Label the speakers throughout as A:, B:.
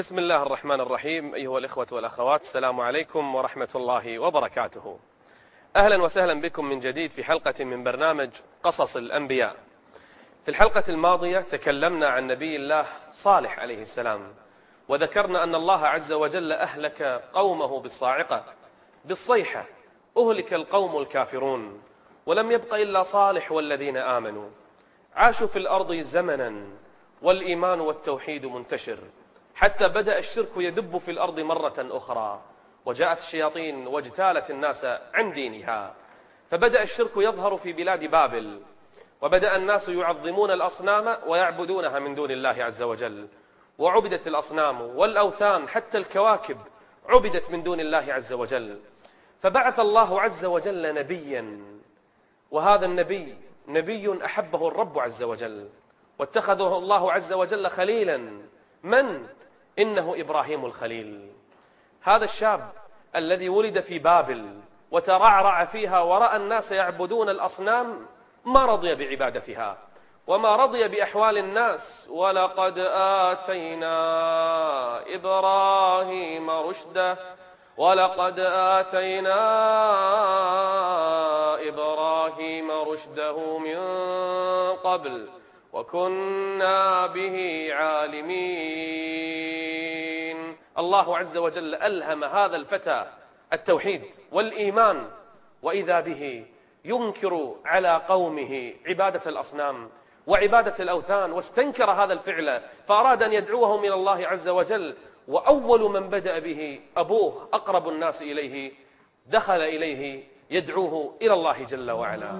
A: بسم الله الرحمن الرحيم أيها الإخوة والأخوات السلام عليكم ورحمة الله وبركاته. أهلا وسهلا بكم من جديد في حلقة من برنامج قصص الأنبياء. في الحلقة الماضية تكلمنا عن نبي الله صالح عليه السلام وذكرنا أن الله عز وجل أهلك قومه بالصاعقة بالصيحة أهلك القوم الكافرون ولم يبق إلا صالح والذين آمنوا. عاشوا في الأرض زمنا والإيمان والتوحيد منتشر. حتى بدأ الشرك يدب في الأرض مرة أخرى وجاءت الشياطين واجتالت الناس عن دينها. فبدأ الشرك يظهر في بلاد بابل وبدأ الناس يعظمون الأصنام ويعبدونها من دون الله عز وجل. وعبدت الأصنام والأوثان حتى الكواكب عبدت من دون الله عز وجل. فبعث الله عز وجل نبيا وهذا النبي نبي أحبه الرب عز وجل. واتخذه الله عز وجل خليلا. من؟ إنه إبراهيم الخليل. هذا الشاب الذي ولد في بابل وترعرع فيها ورأى الناس يعبدون الأصنام ما رضي بعبادتها وما رضي بأحوال الناس. ولقد آتينا إبراهيم رشده ولقد آتينا إبراهيم رشده من قبل. وكنا به عالمين. الله عز وجل ألهم هذا الفتى التوحيد والإيمان. وإذا به ينكر على قومه عبادة الأصنام وعبادة الأوثان واستنكر هذا الفعل فأراد أن يدعوهم إلى الله عز وجل. وأول من بدأ به أبوه أقرب الناس إليه دخل إليه يدعوه إلى الله جل وعلا.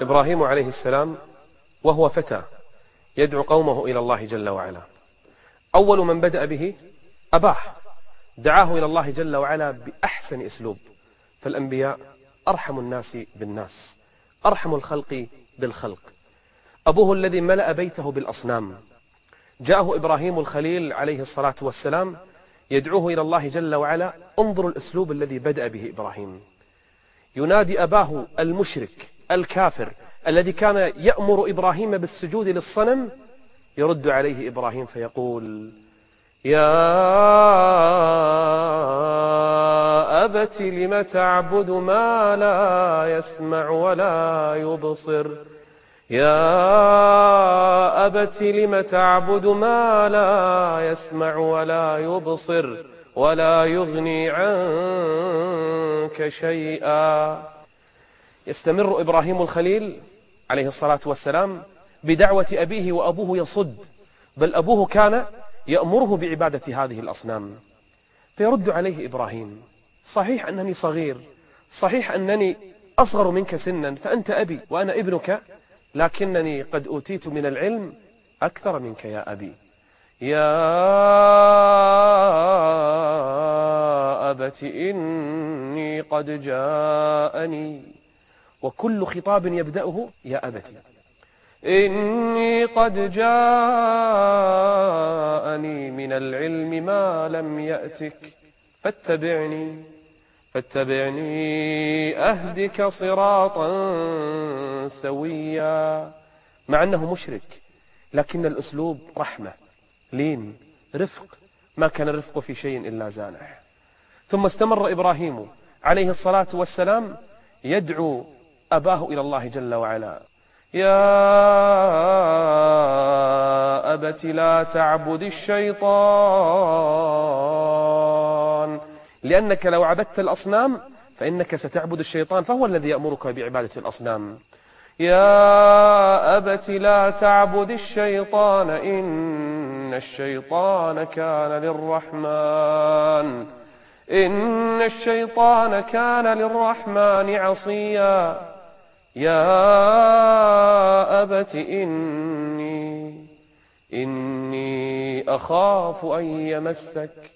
A: إبراهيم عليه السلام وهو فتى يدعو قومه إلى الله جل وعلا. أول من بدأ به أباه. دعاه إلى الله جل وعلا بأحسن أسلوب. فالأنبياء أرحم الناس بالناس أرحم الخلق بالخلق. أبوه الذي ملأ بيته بالأصنام. جاءه إبراهيم الخليل عليه الصلاة والسلام يدعوه إلى الله جل وعلا. انظروا الأسلوب الذي بدأ به إبراهيم. ينادي أباه المشرك. الكافر الذي كان يأمر إبراهيم بالسجود للصنم يرد عليه إبراهيم فيقول يا أبت لم تعبد ما لا يسمع ولا يبصر؟ يا أبت لم تعبد ما لا يسمع ولا يبصر ولا يغني عنك شيئا؟ يستمر إبراهيم الخليل عليه الصلاة والسلام بدعوة أبيه وأبوه يصد بل أبوه كان يأمره بعبادة هذه الأصنام. فيرد عليه إبراهيم صحيح أنني صغير صحيح أنني أصغر منك سنا فأنت أبي وأنا ابنك لكنني قد أوتيت من العلم أكثر منك يا أبي. يا أبت إني قد جاءني وكل خطاب يبدأه يا أبت إني قد جاءني من العلم ما لم يأتك. فاتبعني فاتبعني أهدك صراطا سويا. مع أنه مشرك لكن الأسلوب رحمة لين رفق. ما كان الرفق في شيء إلا زانح. ثم استمر إبراهيم عليه الصلاة والسلام يدعو أباه إلى الله جل وعلا. يا أبت لا تعبد الشيطان. لأنك لو عبدت الأصنام فإنك ستعبد الشيطان فهو الذي يأمرك بعبادة الأصنام. يا أبت لا تعبد الشيطان إن الشيطان كان للرحمن. إن الشيطان كان للرحمن عصيا. يا أبت إني إني أخاف أن يمسك.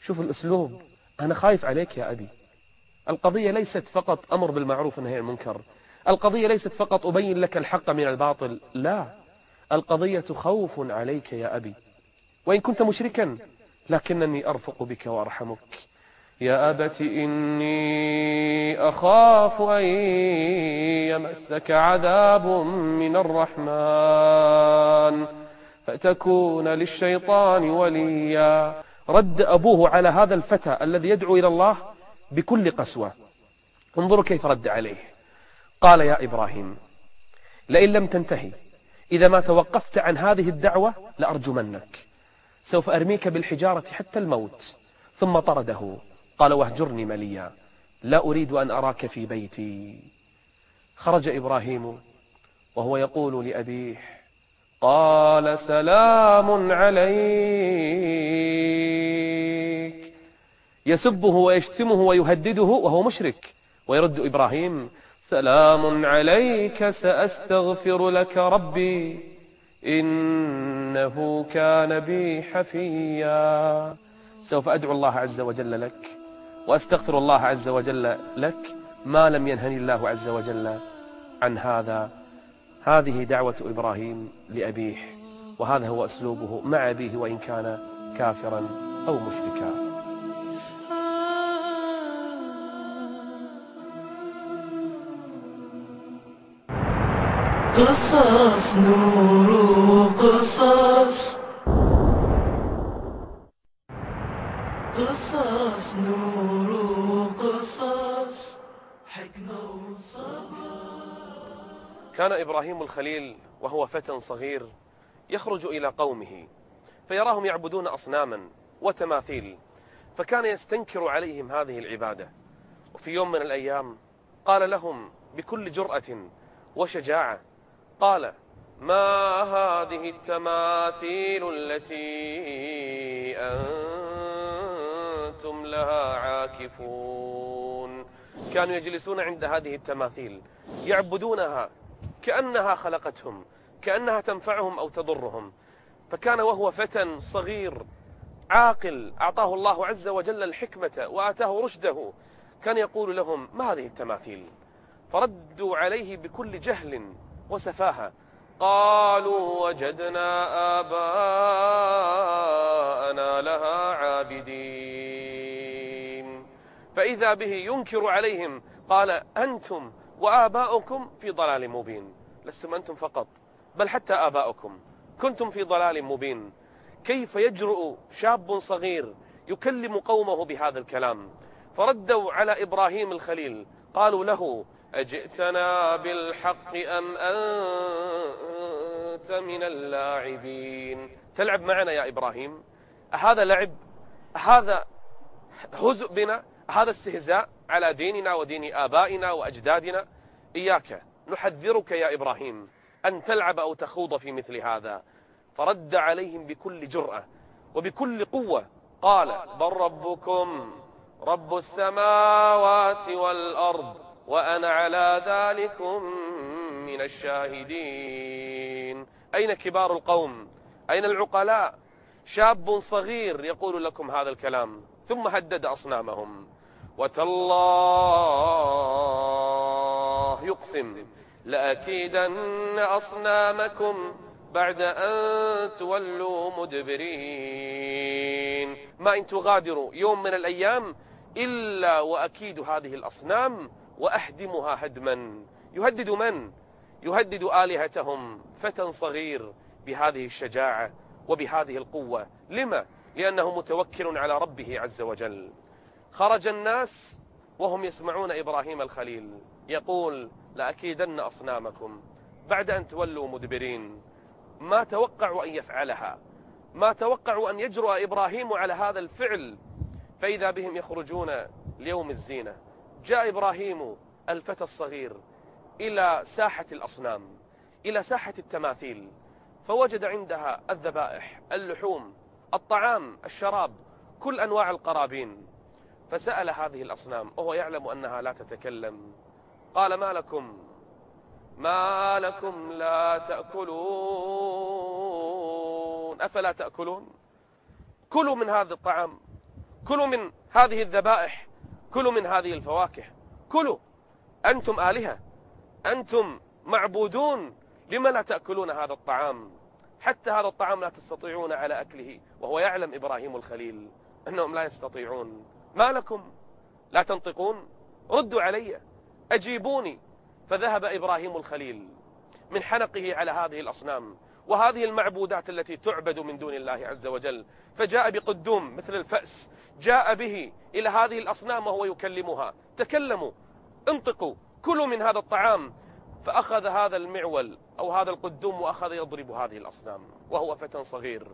A: شوف الأسلوب أنا خايف عليك يا أبي. القضية ليست فقط أمر بالمعروف ونهي المنكر. القضية ليست فقط أبين لك الحق من الباطل. لا القضية خوف عليك يا أبي. وإن كنت مشركا لكنني أرفق بك وأرحمك. يا أبت إني أخاف أن يمسك عذاب من الرحمن فتكون للشيطان وليا. رد أبوه على هذا الفتى الذي يدعو إلى الله بكل قسوة. انظروا كيف رد عليه. قال يا إبراهيم لئن لم تنتهي إذا ما توقفت عن هذه الدعوة لأرجمنك. سوف أرميك بالحجارة حتى الموت ثم طرده. قال واهجرني مليا لا أريد أن أراك في بيتي. خرج إبراهيم وهو يقول لأبيه قال سلام عليك. يسبه ويشتمه ويهدده وهو مشرك ويرد إبراهيم سلام عليك سأستغفر لك ربي إنه كان بي حفيا. سوف أدعو الله عز وجل لك. وأستغفر الله عز وجل لك ما لم ينهني الله عز وجل عن هذا. هذه دعوة إبراهيم لأبيه وهذا هو أسلوبه مع أبيه وإن كان كافرا أو مشركا.
B: قصص نور قصص قصص نور قصص حكمة وصبر.
A: كان إبراهيم الخليل وهو فتى صغير يخرج إلى قومه فيراهم يعبدون أصناما وتماثيل فكان يستنكر عليهم هذه العبادة. وفي يوم من الأيام قال لهم بكل جرأة وشجاعة قال ما هذه التماثيل التي أنتم لها عاكفون. كانوا يجلسون عند هذه التماثيل يعبدونها كأنها خلقتهم كأنها تنفعهم أو تضرهم. فكان وهو فتى صغير عاقل أعطاه الله عز وجل الحكمة وآتاه رشده. كان يقول لهم ما هذه التماثيل؟ فردوا عليه بكل جهل وسفاهة. قالوا وجدنا آباءنا لها عابدين. فإذا به ينكر عليهم قال أنتم وآباؤكم في ضلال مبين. لستم أنتم فقط بل حتى آباؤكم. كنتم في ضلال مبين. كيف يجرؤ شاب صغير يكلم قومه بهذا الكلام؟ فردوا على إبراهيم الخليل قالوا له أجئتنا بالحق أم أنت من اللاعبين؟ تلعب معنا يا إبراهيم؟ أهذا لعب أهذا هزء بنا؟ هذا استهزاء على ديننا ودين آبائنا وأجدادنا. إياك نحذرك يا إبراهيم أن تلعب أو تخوض في مثل هذا. فرد عليهم بكل جرأة وبكل قوة. قال بل ربكم رب السماوات والأرض وأنا على ذلكم من الشاهدين. أين كبار القوم؟ أين العقلاء؟ شاب صغير يقول لكم هذا الكلام. ثم هدد أصنامهم. وتالله يقسم لأكيدن أصنامكم بعد أن تولوا مدبرين ما إن تغادروا يوم من الأيام إلا وأكيد هذه الأصنام وأهدمها هدما يهدد من؟ يهدد آلهتهم فتى صغير بهذه الشجاعة وبهذه القوة لما؟ لأنه متوكل على ربه عز وجل خرج الناس وهم يسمعون إبراهيم الخليل يقول لأكيدن أصنامكم. بعد أن تولوا مدبرين ما توقعوا أن يفعلها. ما توقعوا أن يجرؤ إبراهيم على هذا الفعل. فإذا بهم يخرجون ليوم الزينة جاء إبراهيم الفتى الصغير إلى ساحة الأصنام إلى ساحة التماثيل فوجد عندها الذبائح اللحوم الطعام الشراب كل أنواع القرابين. فسأل هذه الأصنام وهو يعلم أنها لا تتكلم. قال ما لكم؟ ما لكم لا تأكلون. أفلا تأكلون؟ كلوا من هذا الطعام كلوا من هذه الذبائح كلوا من هذه الفواكه كلوا. أنتم آلهة أنتم معبودون لما لا تأكلون هذا الطعام؟ حتى هذا الطعام لا تستطيعون على أكله وهو يعلم إبراهيم الخليل أنهم لا يستطيعون. ما لكم لا تنطقون؟ ردوا علي أجيبوني. فذهب إبراهيم الخليل من حنقه على هذه الأصنام وهذه المعبودات التي تعبد من دون الله عز وجل. فجاء بقدوم مثل الفأس جاء به إلى هذه الأصنام وهو يكلمها. تكلموا انطقوا كلوا من هذا الطعام. فأخذ هذا المعول أو هذا القدوم وأخذ يضرب هذه الأصنام وهو فتى صغير.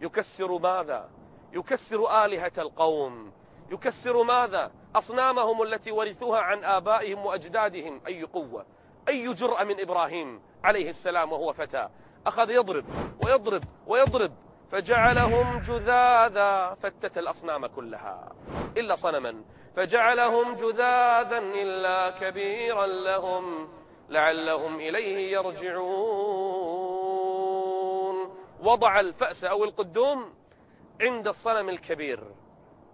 A: يكسر ماذا؟ يكسر آلهة القوم. يكسر ماذا؟ أصنامهم التي ورثوها عن آبائهم وأجدادهم. أي قوة أي جرأة من إبراهيم عليه السلام وهو فتى. أخذ يضرب ويضرب ويضرب فجعلهم جذاذا. فتت الأصنام كلها إلا صنما. فجعلهم جذاذا إلا كبيرا لهم لعلهم إليه يرجعون. وضع الفأس أو القدوم عند الصنم الكبير.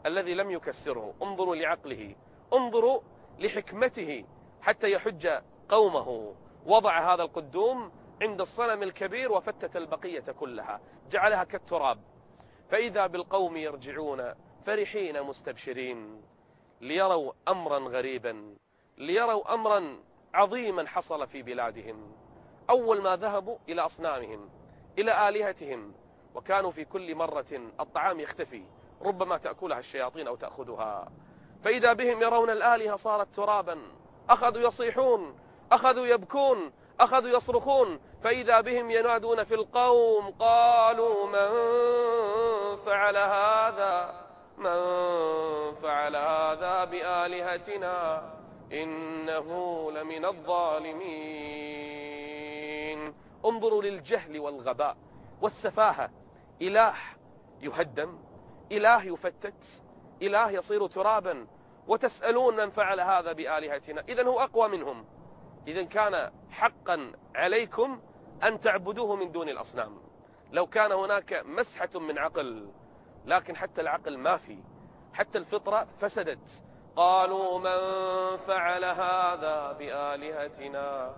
A: الذي لم يكسره. انظروا لعقله. انظروا لحكمته حتى يحج قومه. وضع هذا القدوم عند الصنم الكبير وفتت البقية كلها. جعلها كالتراب. فإذا بالقوم يرجعون فرحين مستبشرين. ليروا أمرا غريبا. ليروا أمرا عظيما حصل في بلادهم. أول ما ذهبوا إلى أصنامهم إلى آلهتهم. وكانوا في كل مرة الطعام يختفي. ربما تأكلها الشياطين أو تأخذها. فإذا بهم يرون الآلهة صارت ترابا أخذوا يصيحون أخذوا يبكون أخذوا يصرخون. فإذا بهم ينادون في القوم قالوا من فعل هذا؟ من فعل هذا بآلهتنا؟ إنه لمن الظالمين. انظروا للجهل والغباء والسفاهة. إله يهدم إله يفتت إله يصير ترابا وتسألون من فعل هذا بآلهتنا. إذا هو أقوى منهم. إذا كان حقا عليكم أن تعبدوه من دون الأصنام. لو كان هناك مسحة من عقل لكن حتى العقل ما في. حتى الفطرة فسدت. قالوا من فعل هذا بآلهتنا؟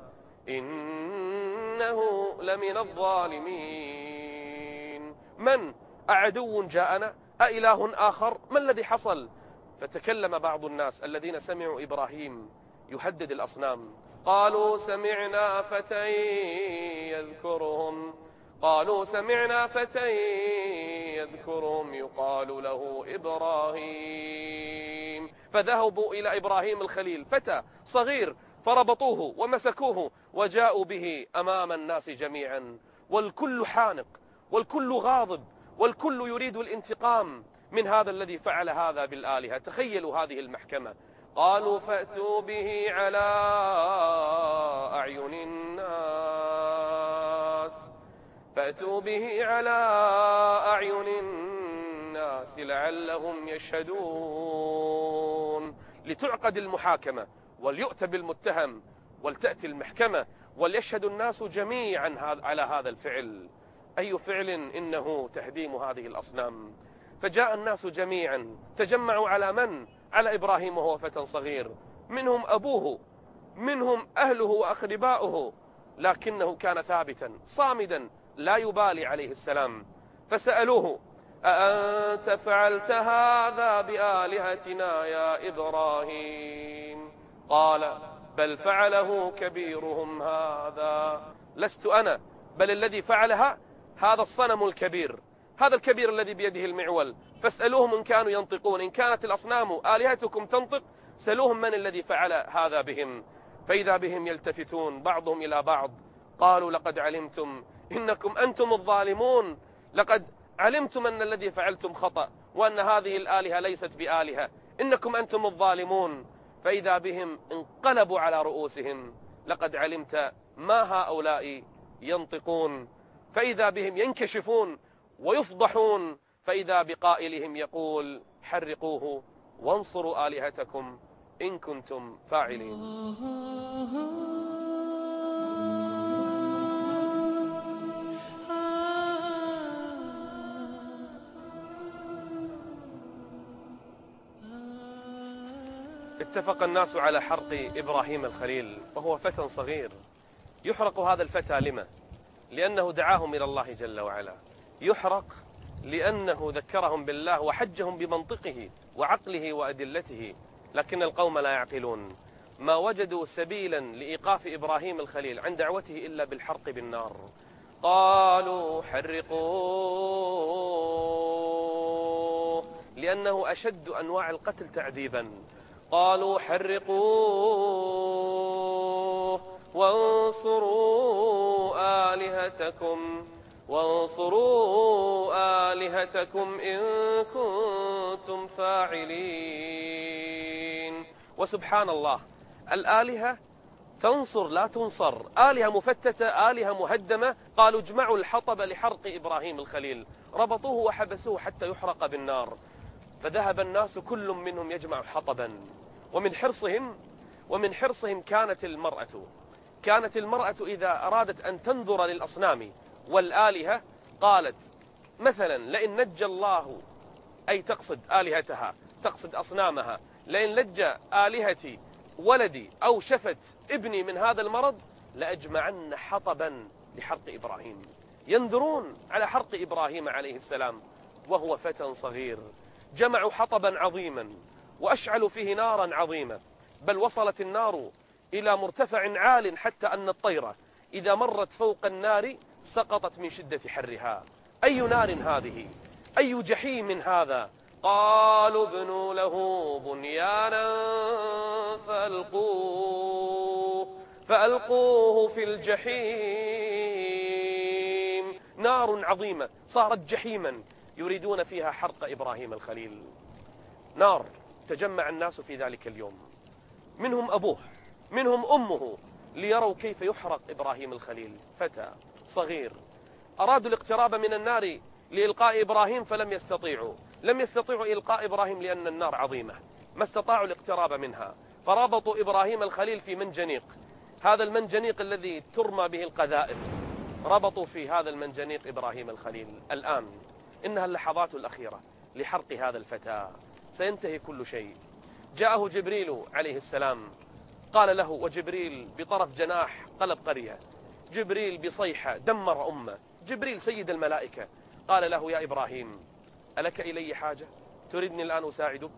A: إنه لمن الظالمين. من؟ أعدو جاءنا؟ أإله آخر؟ ما الذي حصل؟ فتكلم بعض الناس الذين سمعوا إبراهيم يهدد الأصنام. قالوا سمعنا فتى يذكرهم. قالوا سمعنا فتى يذكرهم يقال له إبراهيم. فذهبوا إلى إبراهيم الخليل. فتى صغير فربطوه ومسكوه وجاءوا به أمام الناس جميعا. والكل حانق والكل غاضب. والكل يريد الانتقام من هذا الذي فعل هذا بالآلهة. تخيلوا هذه المحكمة. قالوا فأتوا به على أعين الناس. فأتوا به على أعين الناس لعلهم يشهدون. لتعقد المحاكمة وليؤتى بالمتهم ولتأتي المحكمة وليشهد الناس جميعا على هذا الفعل. أي فعل إنه تهديم هذه الأصنام؟ فجاء الناس جميعا تجمعوا على من؟ على إبراهيم وهو فتى صغير. منهم أبوه منهم أهله وأقرباؤه. لكنه كان ثابتا صامدا لا يبالي عليه السلام. فسألوه أأنت فعلت هذا بآلهتنا يا إبراهيم؟ قال بل فعله كبيرهم هذا. لست أنا بل الذي فعلها هذا الصنم الكبير هذا الكبير الذي بيده المعول. فاسألوهم إن كانوا ينطقون. إن كانت الأصنام آلهتكم تنطق سألوهم من الذي فعل هذا بهم. فإذا بهم يلتفتون بعضهم إلى بعض قالوا لقد علمتم إنكم أنتم الظالمون. لقد علمتم أن الذي فعلتم خطأ وأن هذه الآلهة ليست بآلهة. إنكم أنتم الظالمون. فإذا بهم انقلبوا على رؤوسهم لقد علمت ما هؤلاء ينطقون. فإذا بهم ينكشفون ويفضحون فإذا بقائلهم يقول حرقوه وانصروا آلهتكم إن كنتم فاعلين. اتفق الناس على حرق إبراهيم الخليل وهو فتى صغير. يحرق هذا الفتى لما؟ لأنه دعاهم إلى الله جل وعلا. يحرق لأنه ذكرهم بالله وحجهم بمنطقه وعقله وأدلته. لكن القوم لا يعقلون. ما وجدوا سبيلا لإيقاف إبراهيم الخليل عن دعوته إلا بالحرق بالنار. قالوا حرقوه لأنه أشد أنواع القتل تعذيبا. قالوا حرقوه وانصروا آلهتكم وانصروا آلهتكم إن كنتم فاعلين. وسبحان الله الآلهة تنصر لا تنصر. آلهة مفتتة آلهة مهدمة. قالوا اجمعوا الحطب لحرق إبراهيم الخليل. ربطوه وحبسوه حتى يحرق بالنار. فذهب الناس كل منهم يجمع حطبا. ومن حرصهم ومن حرصهم كانت المرأة. كانت المرأة إذا أرادت أن تنظر للأصنام والآلهة قالت مثلا لئن نجى الله أي تقصد آلهتها تقصد أصنامها لئن لجى آلهتي ولدي أو شفت ابني من هذا المرض لأجمعن حطبا لحرق إبراهيم. ينذرون على حرق إبراهيم عليه السلام وهو فتى صغير. جمعوا حطبا عظيما وأشعلوا فيه نارا عظيمة بل وصلت النار إلى مرتفع عال حتى أن الطيرة إذا مرت فوق النار سقطت من شدة حرها. أي نار هذه؟ أي جحيم هذا؟ قالوا ابنوا له بنيانا فألقوه فألقوه في الجحيم. نار عظيمة صارت جحيما يريدون فيها حرق إبراهيم الخليل. نار تجمع الناس في ذلك اليوم. منهم أبوه. منهم أمه ليروا كيف يحرق إبراهيم الخليل. فتى صغير. أرادوا الاقتراب من النار لإلقاء إبراهيم فلم يستطيعوا. لم يستطيعوا إلقاء إبراهيم لأن النار عظيمة. ما استطاعوا الاقتراب منها. فرابطوا إبراهيم الخليل في منجنيق. هذا المنجنيق الذي ترمى به القذائف. ربطوا في هذا المنجنيق إبراهيم الخليل. الآن إنها اللحظات الأخيرة لحرق هذا الفتى. سينتهي كل شيء. جاءه جبريل عليه السلام. قال له وجبريل بطرف جناح قلب قرية جبريل بصيحة دمر أمة جبريل سيد الملائكة. قال له يا إبراهيم ألك إلي حاجة؟ تريدني الآن أساعدك؟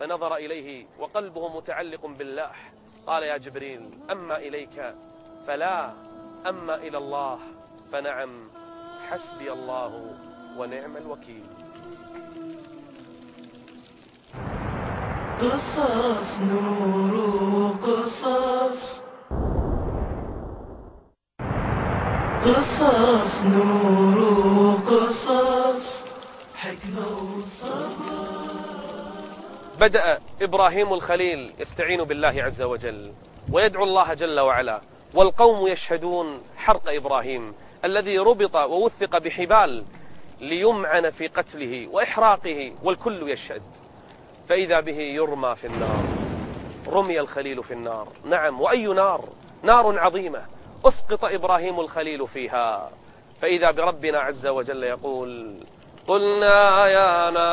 A: فنظر إليه وقلبه متعلق بالله قال يا جبريل أما إليك فلا أما إلى الله فنعم حسبي الله ونعم الوكيل.
B: قصص نور قصص قصص نور قصص حكمة وصبر.
A: بدأ إبراهيم الخليل يستعين بالله عز وجل ويدعو الله جل وعلا والقوم يشهدون حرق إبراهيم الذي ربط ووثق بحبال ليمعن في قتله وإحراقه والكل يشهد. فإذا به يرمى في النار رمي الخليل في النار. نعم وأي نار؟ نار عظيمة. أسقط إبراهيم الخليل فيها. فإذا بربنا عز وجل يقول قلنا يا نار.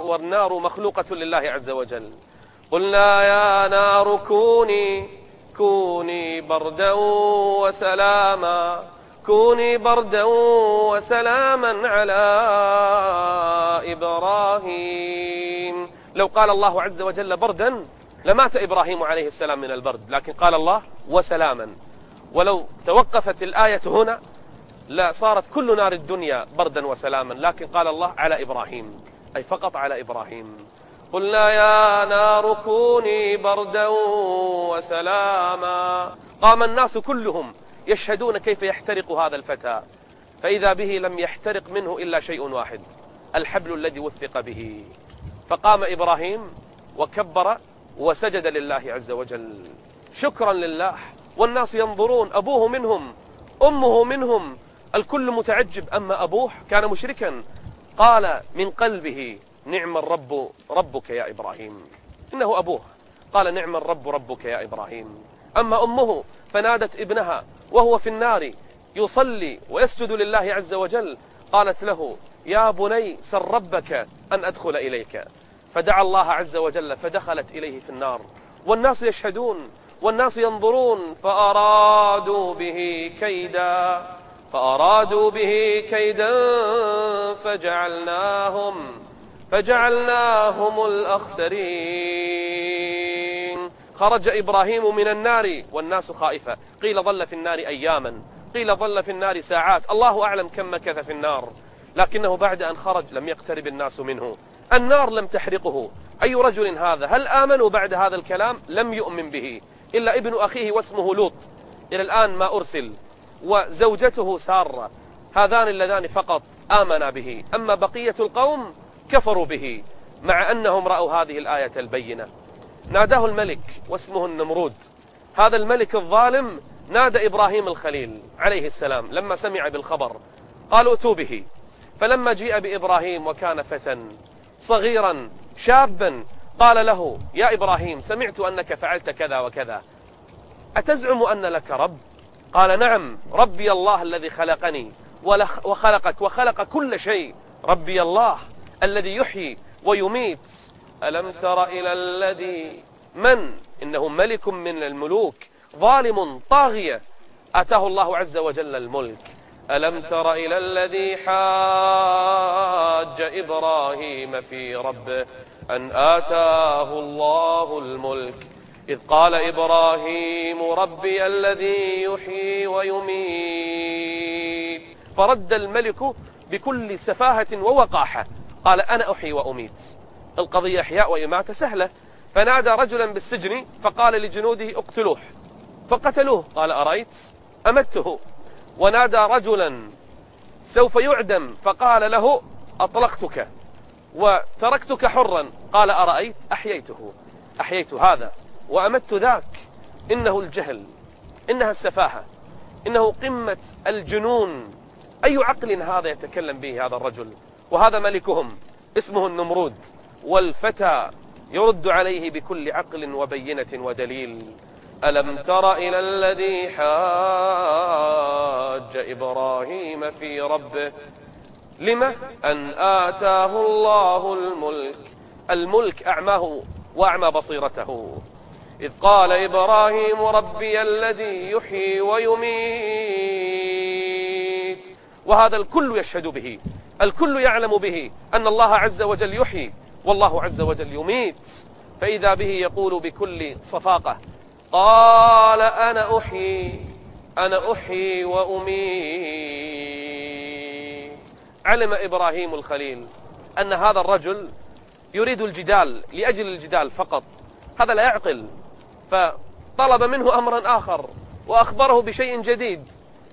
A: والنار مخلوقة لله عز وجل. قلنا يا نار كوني كوني بردا وسلاما. كوني بردا وسلاما على لو قال الله عز وجل بردا لمات إبراهيم عليه السلام من البرد لكن قال الله وسلاما. ولو توقفت الآية هنا لا صارت كل نار الدنيا بردا وسلاما لكن قال الله على إبراهيم أي فقط على إبراهيم. قلنا يا نار كوني بردا وسلاما. قام الناس كلهم يشهدون كيف يحترق هذا الفتى فإذا به لم يحترق منه إلا شيء واحد الحبل الذي وثق به. فقام إبراهيم وكبر وسجد لله عز وجل. شكرا لله. والناس ينظرون أبوه منهم أمه منهم الكل متعجب. أما أبوه كان مشركا. قال من قلبه نعم الرب ربك يا إبراهيم. إنه أبوه. قال نعم الرب ربك يا إبراهيم. أما أمه فنادت ابنها وهو في النار يصلي ويسجد لله عز وجل. قالت له يا بني سر ربك أن أدخل إليك. فدعا الله عز وجل فدخلت إليه في النار. والناس يشهدون والناس ينظرون فأرادوا به كيدا فأرادوا به كيدا فجعلناهم فجعلناهم الأخسرين. خرج إبراهيم من النار والناس خائفة. قيل ظل في النار أياما قيل ظل في النار ساعات. الله أعلم كم مكث في النار. لكنه بعد أن خرج لم يقترب الناس منه. النار لم تحرقه. أي رجل هذا؟ هل آمنوا بعد هذا الكلام؟ لم يؤمن به. إلا ابن أخيه واسمه لوط. إلى الآن ما أرسل. وزوجته سارة. هذان اللذان فقط آمنا به. أما بقية القوم كفروا به. مع أنهم رأوا هذه الآية البينة. ناداه الملك واسمه النمرود. هذا الملك الظالم نادى إبراهيم الخليل عليه السلام لما سمع بالخبر. قالوا أتوا به. فلما جيء بإبراهيم وكان فتى صغيرا شابا قال له يا إبراهيم سمعت أنك فعلت كذا وكذا. أتزعم أن لك رب؟ قال نعم ربي الله الذي خلقني وخلقك وخلق كل شيء. ربي الله الذي يحيي ويميت. ألم تر إلى الذي من؟ إنه ملك من الملوك ظالم طاغية. أتاه الله عز وجل الملك. ألم تر إلى الذي حاج إبراهيم في ربه أن آتاه الله الملك؟ إذ قال إبراهيم ربي الذي يحيي ويميت. فرد الملك بكل سفاهة ووقاحة. قال أنا أحيي وأميت. القضية إحياء وإماتة سهلة. فنادى رجلا بالسجن فقال لجنوده اقتلوه. فقتلوه. قال أرأيت؟ أمته ونادى رجلا سوف يعدم. فقال له أطلقتك وتركتك حرا. قال أرأيت؟ أحييته. أحييت هذا وأمت ذاك. إنه الجهل إنها السفاهة إنه قمة الجنون. أي عقل هذا يتكلم به هذا الرجل؟ وهذا ملكهم اسمه النمرود والفتى يرد عليه بكل عقل وبينة ودليل. ألم تر إلى الذي حاج إبراهيم في ربه؟ لما أن آتاه الله الملك الملك أعماه وأعمى بصيرته. إذ قال إبراهيم ربي الذي يحيي ويميت. وهذا الكل يشهد به الكل يعلم به أن الله عز وجل يحيي والله عز وجل يميت. فإذا به يقول بكل صفاقة قال أنا أحيي أنا أحيي وأميت. علم إبراهيم الخليل أن هذا الرجل يريد الجدال لأجل الجدال فقط. هذا لا يعقل. فطلب منه أمرا آخر وأخبره بشيء جديد.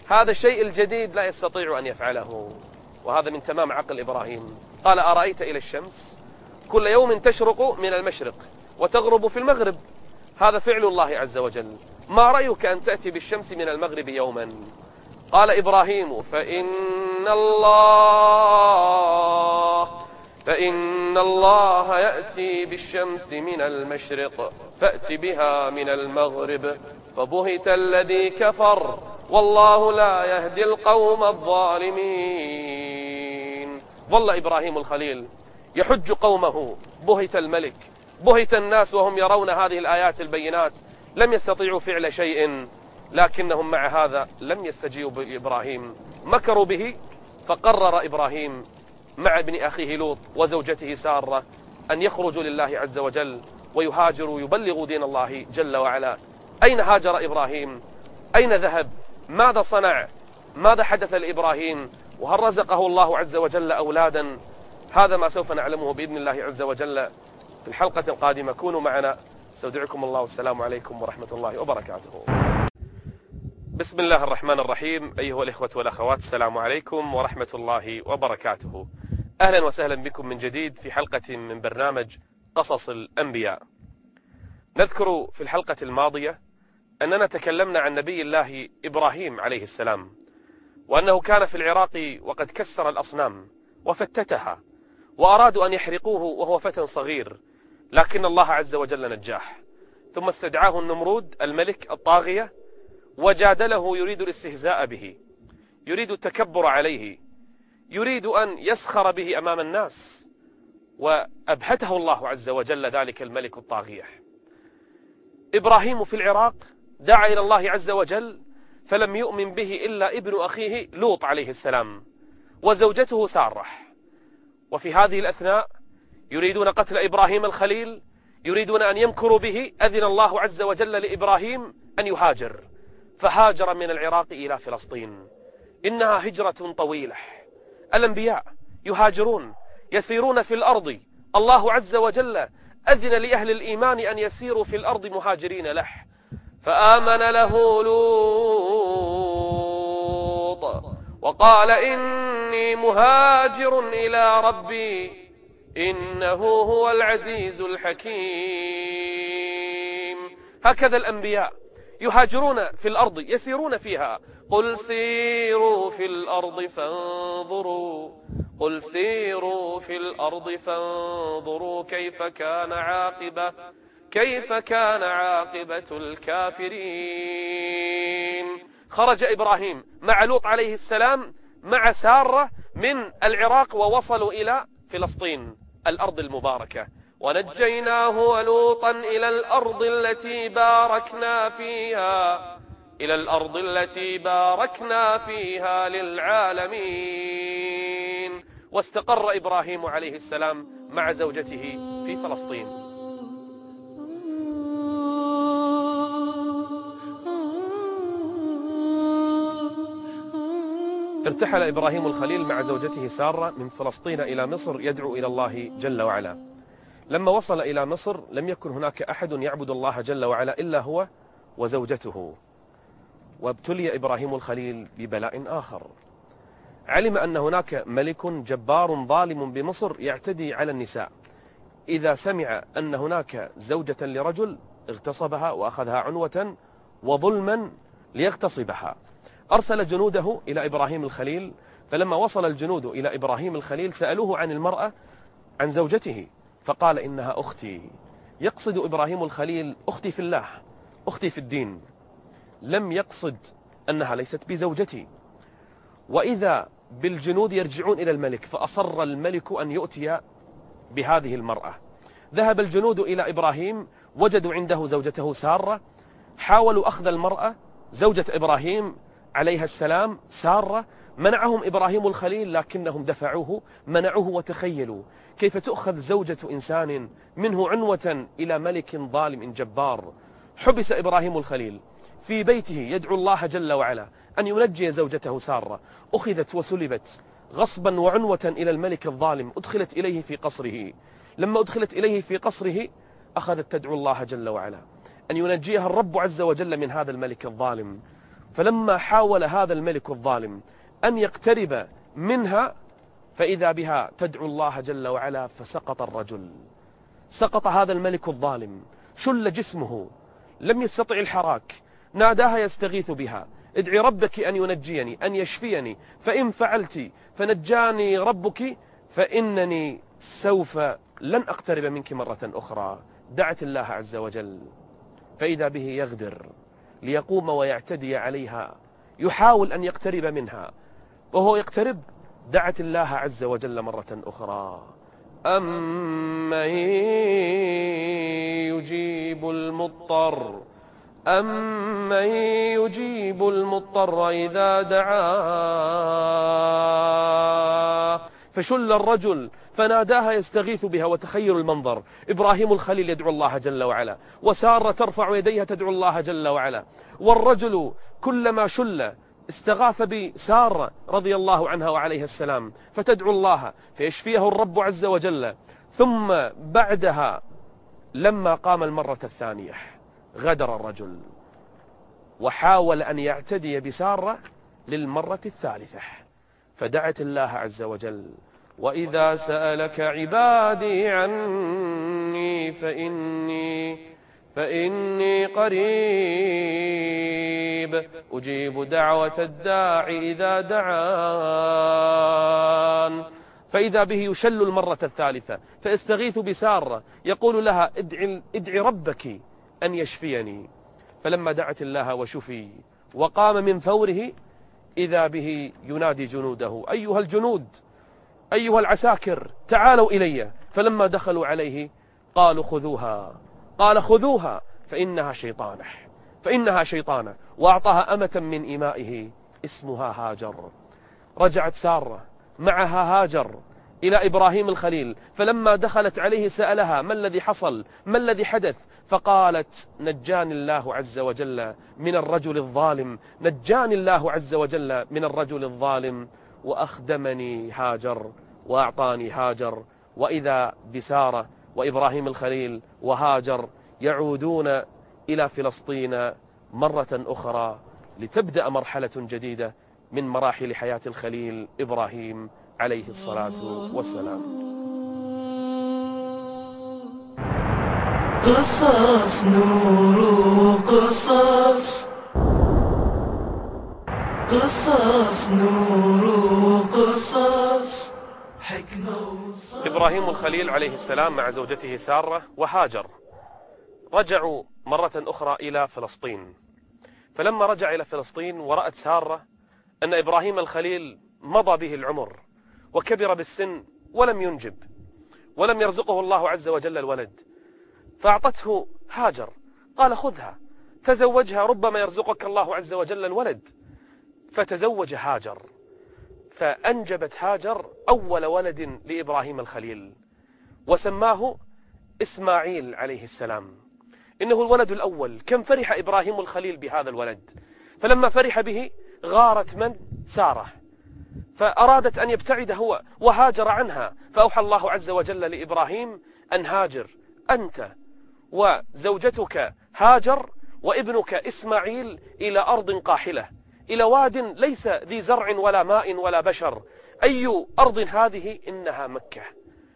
A: هذا الشيء الجديد لا يستطيع أن يفعله. وهذا من تمام عقل إبراهيم. قال أرأيت إلى الشمس؟ كل يوم تشرق من المشرق وتغرب في المغرب. هذا فعل الله عز وجل. ما رأيك أن تأتي بالشمس من المغرب يوما؟ قال إبراهيم فإن الله فإن الله يأتي بالشمس من المشرق فأت بها من المغرب. فبهت الذي كفر والله لا يهدي القوم الظالمين. ظل إبراهيم الخليل يحج قومه بهت الملك. بهت الناس وهم يرون هذه الآيات البينات لم يستطيعوا فعل شيء لكنهم مع هذا لم يستجيبوا بإبراهيم. مكروا به فقرر إبراهيم مع ابن أخيه لوط وزوجته سارة أن يخرجوا لله عز وجل ويهاجروا ويبلغوا دين الله جل وعلا. أين هاجر إبراهيم؟ أين ذهب؟ ماذا صنع؟ ماذا حدث لإبراهيم؟ وهل رزقه الله عز وجل أولادا؟ هذا ما سوف نعلمه بإذن الله عز وجل. في الحلقة القادمة. كونوا معنا. أستودعكم الله. والسلام عليكم ورحمة الله وبركاته. بسم الله الرحمن الرحيم. أيها الإخوة والأخوات السلام عليكم ورحمة الله وبركاته. أهلا وسهلا بكم من جديد في حلقة من برنامج قصص الأنبياء. نذكر في الحلقة الماضية أننا تكلمنا عن نبي الله إبراهيم عليه السلام وأنه كان في العراق وقد كسر الأصنام وفتتها وأرادوا أن يحرقوه وهو فتى صغير. لكن الله عز وجل نجاه ثم استدعاه النمرود الملك الطاغية وجادله يريد الاستهزاء به يريد التكبر عليه يريد أن يسخر به أمام الناس وأبهته الله عز وجل ذلك الملك الطاغية. إبراهيم في العراق دعا إلى الله عز وجل فلم يؤمن به إلا ابن أخيه لوط عليه السلام وزوجته سارة. وفي هذه الأثناء يريدون قتل إبراهيم الخليل يريدون أن يمكروا به أذن الله عز وجل لإبراهيم أن يهاجر. فهاجر من العراق إلى فلسطين. إنها هجرة طويلة. الأنبياء يهاجرون يسيرون في الأرض. الله عز وجل أذن لأهل الإيمان أن يسيروا في الأرض مهاجرين له. فآمن له لوط وقال إني مهاجر إلى ربي. إنه هو العزيز الحكيم. هكذا الأنبياء يهاجرون في الأرض يسيرون فيها. قل سيروا في الأرض فانظروا قل سيروا في الأرض فانظروا كيف كان عاقبة كيف كان عاقبة الكافرين. خرج إبراهيم مع لوط عليه السلام مع سارة من العراق ووصلوا إلى فلسطين. الأرض المباركة. ونجيناه ولوطا إلى الأرض التي باركنا فيها إلى الأرض التي باركنا فيها للعالمين. واستقر إبراهيم عليه السلام مع زوجته في فلسطين. ارتحل إبراهيم الخليل مع زوجته سارة من فلسطين إلى مصر يدعو إلى الله جل وعلا. لما وصل إلى مصر لم يكن هناك أحد يعبد الله جل وعلا إلا هو وزوجته. وابتلي إبراهيم الخليل ببلاء آخر. علم أن هناك ملك جبار ظالم بمصر يعتدي على النساء. إذا سمع أن هناك زوجة لرجل اغتصبها وأخذها عنوة وظلما ليغتصبها. أرسل جنوده إلى إبراهيم الخليل فلما وصل الجنود إلى إبراهيم الخليل سألوه عن المرأة عن زوجته فقال إنها أختي. يقصد إبراهيم الخليل أختي في الله أختي في الدين. لم يقصد أنها ليست بزوجتي. وإذا بالجنود يرجعون إلى الملك فأصر الملك أن يؤتي بهذه المرأة. ذهب الجنود إلى إبراهيم وجدوا عنده زوجته سارة حاولوا أخذ المرأة زوجة إبراهيم عليها السلام سارة منعهم إبراهيم الخليل لكنهم دفعوه منعوه وتخيلوا. كيف تؤخذ زوجة إنسان منه عنوة إلى ملك ظالم جبار؟ حبس إبراهيم الخليل في بيته يدعو الله جل وعلا أن ينجي زوجته سارة. أخذت وسلبت غصبا وعنوة إلى الملك الظالم أدخلت إليه في قصره. لما أدخلت إليه في قصره أخذت تدعو الله جل وعلا أن ينجيها الرب عز وجل من هذا الملك الظالم. فلما حاول هذا الملك الظالم أن يقترب منها فإذا بها تدعو الله جل وعلا فسقط الرجل. سقط هذا الملك الظالم شل جسمه لم يستطع الحراك ناداها يستغيث بها. ادعي ربك أن ينجيني أن يشفيني فإن فعلت فنجاني ربك فإنني سوف لن أقترب منك مرة أخرى. دعت الله عز وجل فإذا به يغدر. ليقوم ويعتدي عليها يحاول أن يقترب منها وهو يقترب دعت الله عز وجل مرة أخرى. أمن يجيب المضطر أمن يجيب المضطر إذا دعاه فشل الرجل فناداها يستغيث بها وتخيل المنظر. إبراهيم الخليل يدعو الله جل وعلا وسارة ترفع يديها تدعو الله جل وعلا. والرجل كلما شل استغاث بسارة رضي الله عنها وعليها السلام فتدعو الله فيشفيه الرب عز وجل. ثم بعدها لما قام المرة الثانية غدر الرجل وحاول أن يعتدي بسارة للمرة الثالثة. فدعت الله عز وجل وإذا سألك عبادي عني فإني فإني قريب. أجيب دعوة الداع إذا دعان. فإذا به يشل المرة الثالثة فيستغيث بسارة. يقول لها ادعي, ادعي ربك أن يشفيني. فلما دعت الله وشفي وقام من فوره إذا به ينادي جنوده أيها الجنود. أيها العساكر تعالوا إلي. فلما دخلوا عليه قالوا خذوها. قال خذوها فإنها شيطانة. فإنها شيطانة. وأعطاها أمة من إمائه اسمها هاجر. رجعت سارة معها هاجر إلى إبراهيم الخليل. فلما دخلت عليه سألها ما الذي حصل؟ ما الذي حدث؟ فقالت نجاني الله عز وجل من الرجل الظالم. نجاني الله عز وجل من الرجل الظالم. وأخدمني هاجر وأعطاني هاجر. وإذا بسارة وإبراهيم الخليل وهاجر يعودون إلى فلسطين مرة أخرى لتبدأ مرحلة جديدة من مراحل حياة الخليل إبراهيم عليه الصلاة والسلام.
B: قصص نور قصص قصص نور قصص حكمة وصبر
A: إبراهيم الخليل عليه السلام مع زوجته سارة وهاجر. رجعوا مرة أخرى إلى فلسطين. فلما رجع إلى فلسطين ورأت سارة أن إبراهيم الخليل مضى به العمر وكبر بالسن ولم ينجب ولم يرزقه الله عز وجل الولد. فأعطته هاجر قال خذها تزوجها ربما يرزقك الله عز وجل الولد. فتزوج هاجر فأنجبت هاجر أول ولد لإبراهيم الخليل وسماه إسماعيل عليه السلام. إنه الولد الأول. كم فرح إبراهيم الخليل بهذا الولد؟ فلما فرح به غارت من؟ سارة. فأرادت أن يبتعد هو وهاجر عنها. فأوحى الله عز وجل لإبراهيم أن هاجر أنت وزوجتك هاجر وابنك إسماعيل إلى أرض قاحلة. إلى واد ليس ذي زرع ولا ماء ولا بشر. أي أرض هذه إنها مكة.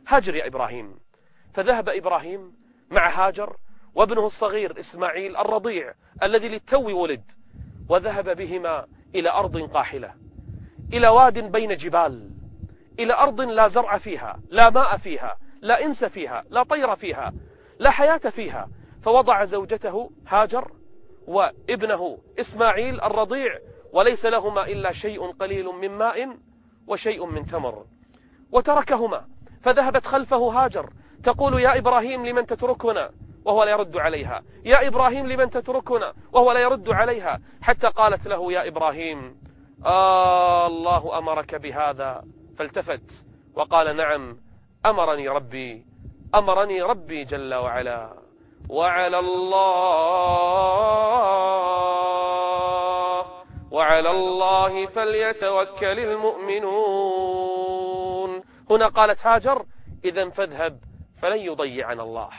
A: هاجر يا إبراهيم. فذهب إبراهيم مع هاجر وابنه الصغير إسماعيل الرضيع الذي للتو ولد وذهب بهما إلى أرض قاحلة إلى واد بين جبال إلى أرض لا زرع فيها لا ماء فيها لا إنس فيها لا طير فيها لا حياة فيها. فوضع زوجته هاجر وابنه إسماعيل الرضيع وليس لهما إلا شيء قليل من ماء وشيء من تمر. وتركهما فذهبت خلفه هاجر تقول يا إبراهيم لمن تتركنا؟ وهو لا يرد عليها. يا إبراهيم لمن تتركنا؟ وهو لا يرد عليها. حتى قالت له يا إبراهيم آه الله أمرك بهذا. فالتفت وقال نعم أمرني ربي أمرني ربي جل وعلا. وعلى الله وعلى الله فليتوكل المؤمنون. هنا قالت هاجر إذا فاذهب فلن يضيعنا الله.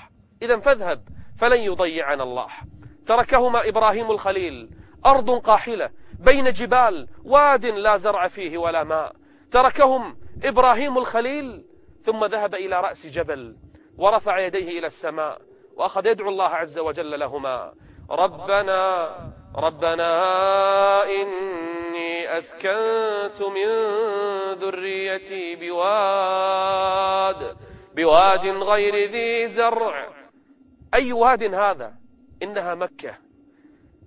A: إذا فاذهب فلن يضيعنا الله. تركهما إبراهيم الخليل أرض قاحلة بين جبال واد لا زرع فيه ولا ماء. تركهم إبراهيم الخليل ثم ذهب إلى رأس جبل ورفع يديه إلى السماء وأخذ يدعو الله عز وجل لهما. ربنا ربنا إني أسكنت من ذريتي بواد بواد غير ذي زرع. أي واد هذا؟ إنها مكة.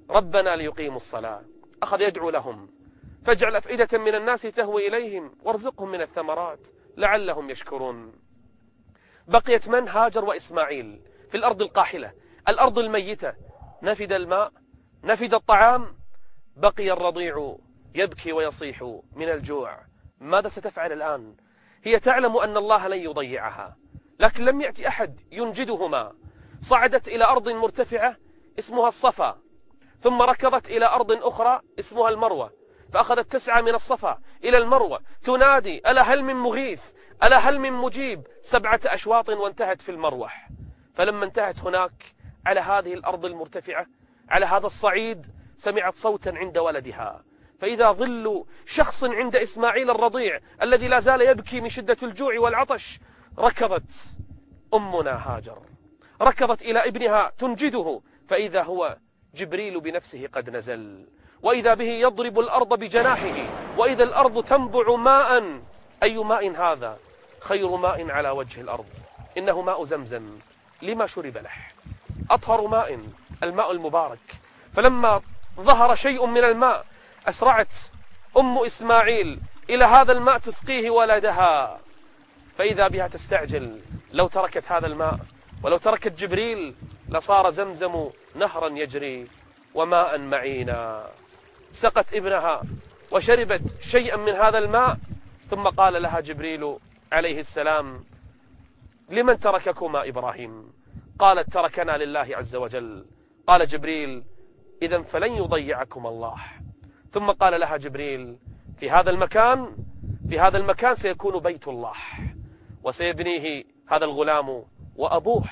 A: ربنا ليقيموا الصلاة. أخذ يدعو لهم. فاجعل أفئدة من الناس تهوي إليهم وارزقهم من الثمرات. لعلهم يشكرون. بقيت من هاجر وإسماعيل في الأرض القاحلة الأرض الميتة. نفد الماء نفد الطعام بقي الرضيع يبكي ويصيح من الجوع. ماذا ستفعل الآن؟ هي تعلم أن الله لن يضيعها لكن لم يأتي أحد ينجدهما. صعدت إلى أرض مرتفعة اسمها الصفا ثم ركضت إلى أرض أخرى اسمها المروة فأخذت تسعى من الصفا إلى المروة. تنادي ألا هل من مغيث؟ ألا هل من مجيب؟ سبعة أشواط وانتهت في المروح. فلما انتهت هناك على هذه الأرض المرتفعة على هذا الصعيد سمعت صوتا عند ولدها. فإذا ظل شخص عند إسماعيل الرضيع الذي لا زال يبكي من شدة الجوع والعطش ركضت أمنا هاجر. ركضت إلى ابنها تنجده فإذا هو جبريل بنفسه قد نزل. وإذا به يضرب الأرض بجناحه وإذا الأرض تنبع ماء. أي ماء هذا؟ خير ماء على وجه الأرض. إنه ماء زمزم. لما شرب له؟ أطهر ماء الماء المبارك. فلما ظهر شيء من الماء أسرعت أم إسماعيل إلى هذا الماء تسقيه ولدها. فإذا بها تستعجل لو تركت هذا الماء ولو تركت جبريل لصار زمزم نهرا يجري وماء معينا. سقت ابنها وشربت شيئا من هذا الماء ثم قال لها جبريل عليه السلام لمن ترككما إبراهيم؟ قالت تركنا لله عز وجل. قال جبريل إذا فلن يضيعكم الله. ثم قال لها جبريل في هذا المكان في هذا المكان سيكون بيت الله. وسيبنيه هذا الغلام وأبوه.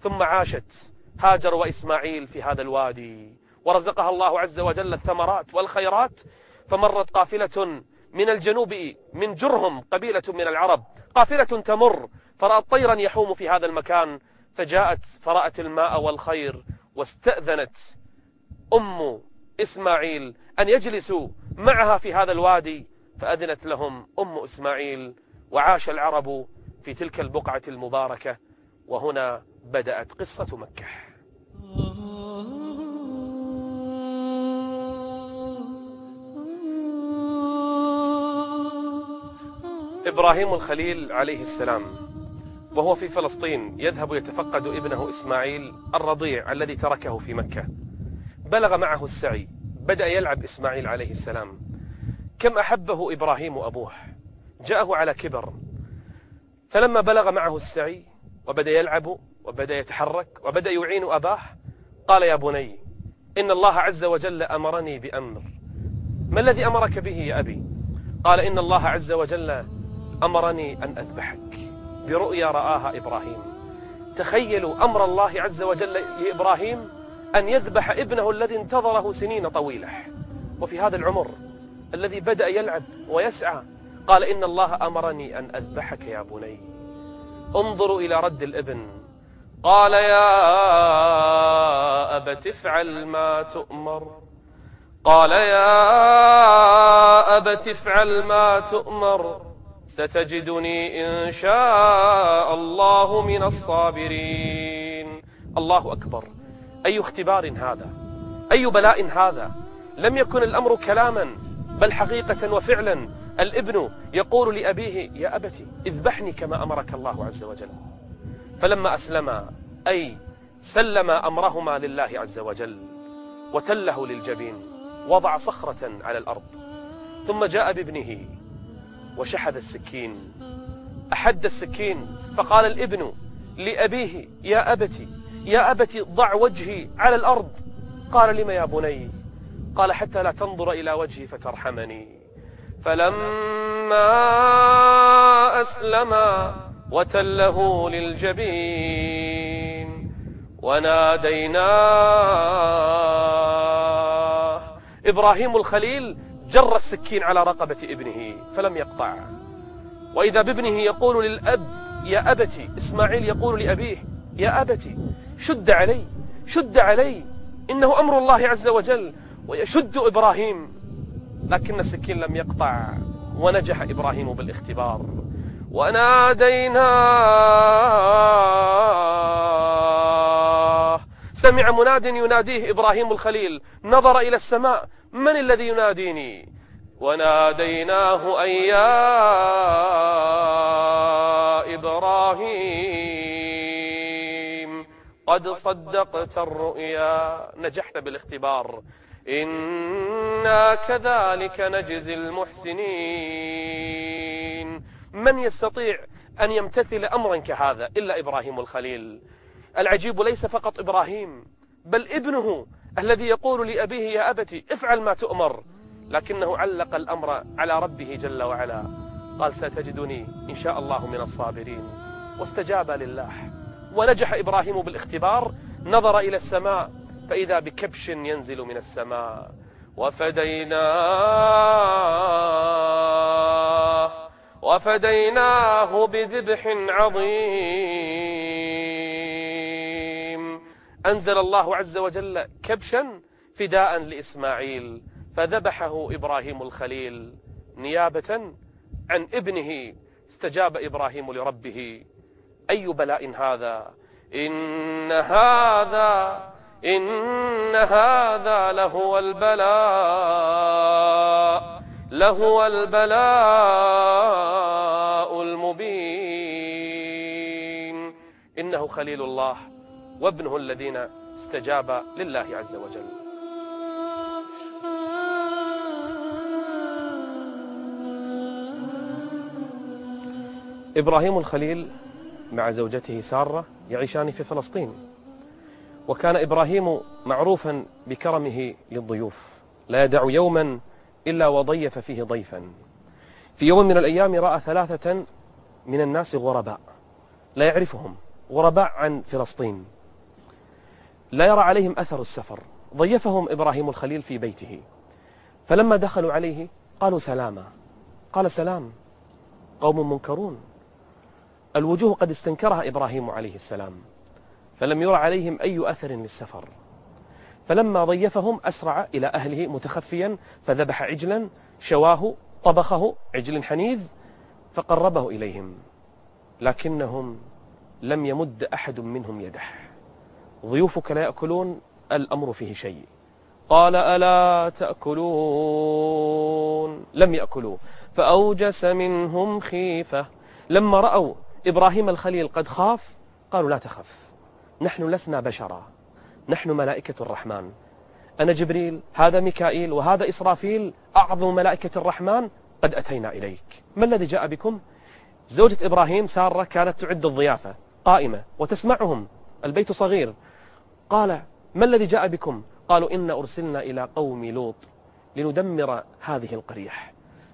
A: ثم عاشت هاجر وإسماعيل في هذا الوادي. ورزقها الله عز وجل الثمرات والخيرات. فمرت قافلة من الجنوب من جرهم قبيلة من العرب. قافلة تمر فرأت طيرا يحوم في هذا المكان. فجاءت فرأت الماء والخير واستأذنت أم إسماعيل أن يجلسوا معها في هذا الوادي فأذنت لهم أم إسماعيل وعاش العرب في تلك البقعة المباركة وهنا بدأت قصة مكة. إبراهيم الخليل عليه السلام. وهو في فلسطين يذهب يتفقد ابنه إسماعيل الرضيع الذي تركه في مكة. بلغ معه السعي بدأ يلعب إسماعيل عليه السلام. كم أحبه إبراهيم أبوه. جاءه على كبر. فلما بلغ معه السعي وبدأ يلعب وبدأ يتحرك وبدأ يعين أباه قال يا بني إن الله عز وجل أمرني بأمر. ما الذي أمرك به يا أبي؟ قال إن الله عز وجل أمرني أن أذبحك. برؤيا رآها إبراهيم. تخيلوا أمر الله عز وجل لإبراهيم أن يذبح ابنه الذي انتظره سنين طويلة. وفي هذا العمر الذي بدأ يلعب ويسعى قال إن الله أمرني أن أذبحك يا بني. انظروا إلى رد الابن. قال يا أبت افعل ما تؤمر. قال يا أبت افعل ما تؤمر. ستجدني إن شاء الله من الصابرين. الله أكبر. أي اختبار هذا؟ أي بلاء هذا؟ لم يكن الأمر كلاما بل حقيقة وفعلا. الابن يقول لأبيه يا أبتي اذبحني كما أمرك الله عز وجل. فلما أسلما أي سلم أمرهما لله عز وجل وتله للجبين وضع صخرة على الأرض ثم جاء بابنه وشحذ السكين. أحد السكين. فقال الابن لأبيه يا أبتي يا أبتي ضع وجهي على الأرض. قال لم يا بني؟ قال حتى لا تنظر إلى وجهي فترحمني. فلما أسلما وتله للجبين وناديناه. إبراهيم الخليل جر السكين على رقبة ابنه فلم يقطع. وإذا بابنه يقول للأب يا أبتي. إسماعيل يقول لأبيه يا أبتي شد علي شد علي إنه أمر الله عز وجل ويشد إبراهيم. لكن السكين لم يقطع ونجح إبراهيم بالاختبار. وناديناه سمع مناد يناديه إبراهيم الخليل نظر إلى السماء من الذي يناديني؟ وناديناه أن يا إبراهيم. قد صدقت الرؤيا. نجحت بالاختبار. إنا كذلك نجزي المحسنين. من يستطيع أن يمتثل أمرا كهذا إلا إبراهيم الخليل؟ العجيب ليس فقط إبراهيم بل ابنه الذي يقول لأبيه يا أبتي افعل ما تؤمر. لكنه علق الأمر على ربه جل وعلا. قال ستجدني إن شاء الله من الصابرين. واستجاب لله. ونجح إبراهيم بالاختبار. نظر إلى السماء. فإذا بكبش ينزل من السماء. وفديناه وفديناه بذبح عظيم. أنزل الله عز وجل كبشا فداء لإسماعيل فذبحه إبراهيم الخليل نيابة عن ابنه. استجاب إبراهيم لربه. أي بلاء هذا؟ إن هذا إن هذا لهو البلاء لهو البلاء المبين. إنه خليل الله. وابنه الذين استجاب لله عز وجل. إبراهيم الخليل مع زوجته سارة يعيشان في فلسطين. وكان إبراهيم معروفا بكرمه للضيوف. لا يدع يوما إلا وضيف فيه ضيفا. في يوم من الأيام رأى ثلاثة من الناس غرباء. لا يعرفهم. غرباء عن فلسطين. لا يرى عليهم أثر السفر. ضيفهم إبراهيم الخليل في بيته. فلما دخلوا عليه قالوا سلاما. قال سلام قوم منكرون. الوجوه قد استنكرها إبراهيم عليه السلام فلم يرى عليهم أي أثر للسفر. فلما ضيفهم أسرع إلى أهله متخفيا فذبح عجلا شواه طبخه عجل حنيذ فقربه إليهم. لكنهم لم يمد أحد منهم يده. ضيوفك لا يأكلون الأمر فيه شيء. قال ألا تأكلون؟ لم يأكلوا. فأوجس منهم خيفة. لما رأوا إبراهيم الخليل قد خاف قالوا لا تخف. نحن لسنا بشرا. نحن ملائكة الرحمن. أنا جبريل هذا ميكائيل وهذا إسرافيل. أعظم ملائكة الرحمن. قد أتينا إليك. ما الذي جاء بكم؟ زوجة إبراهيم سارة كانت تعد الضيافة قائمة وتسمعهم. البيت صغير. قال ما الذي جاء بكم? قالوا إن أرسلنا إلى قوم لوط لندمر هذه القرية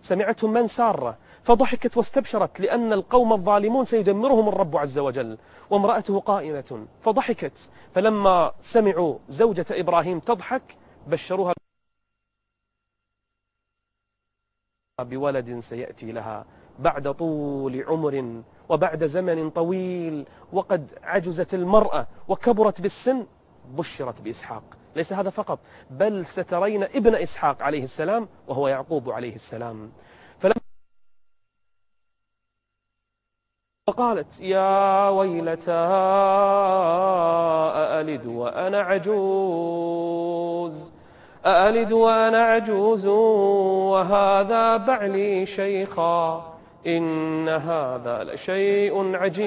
A: سمعتهم من سارة فضحكت واستبشرت لأن القوم الظالمون سيدمرهم الرب عز وجل. وامرأته قائمة فضحكت فلما سمعوا زوجة إبراهيم تضحك بشروها بولد سيأتي لها بعد طول عمر وبعد زمن طويل وقد عجزت المرأة وكبرت بالسن بشرت بإسحاق. ليس هذا فقط بل سترين ابن إسحاق عليه السلام وهو يعقوب عليه السلام. فلما وقالت يا ويلتى أألد وأنا عجوز أألد وأنا عجوز وهذا بعلي شيخا إن هذا لشيء عجيب.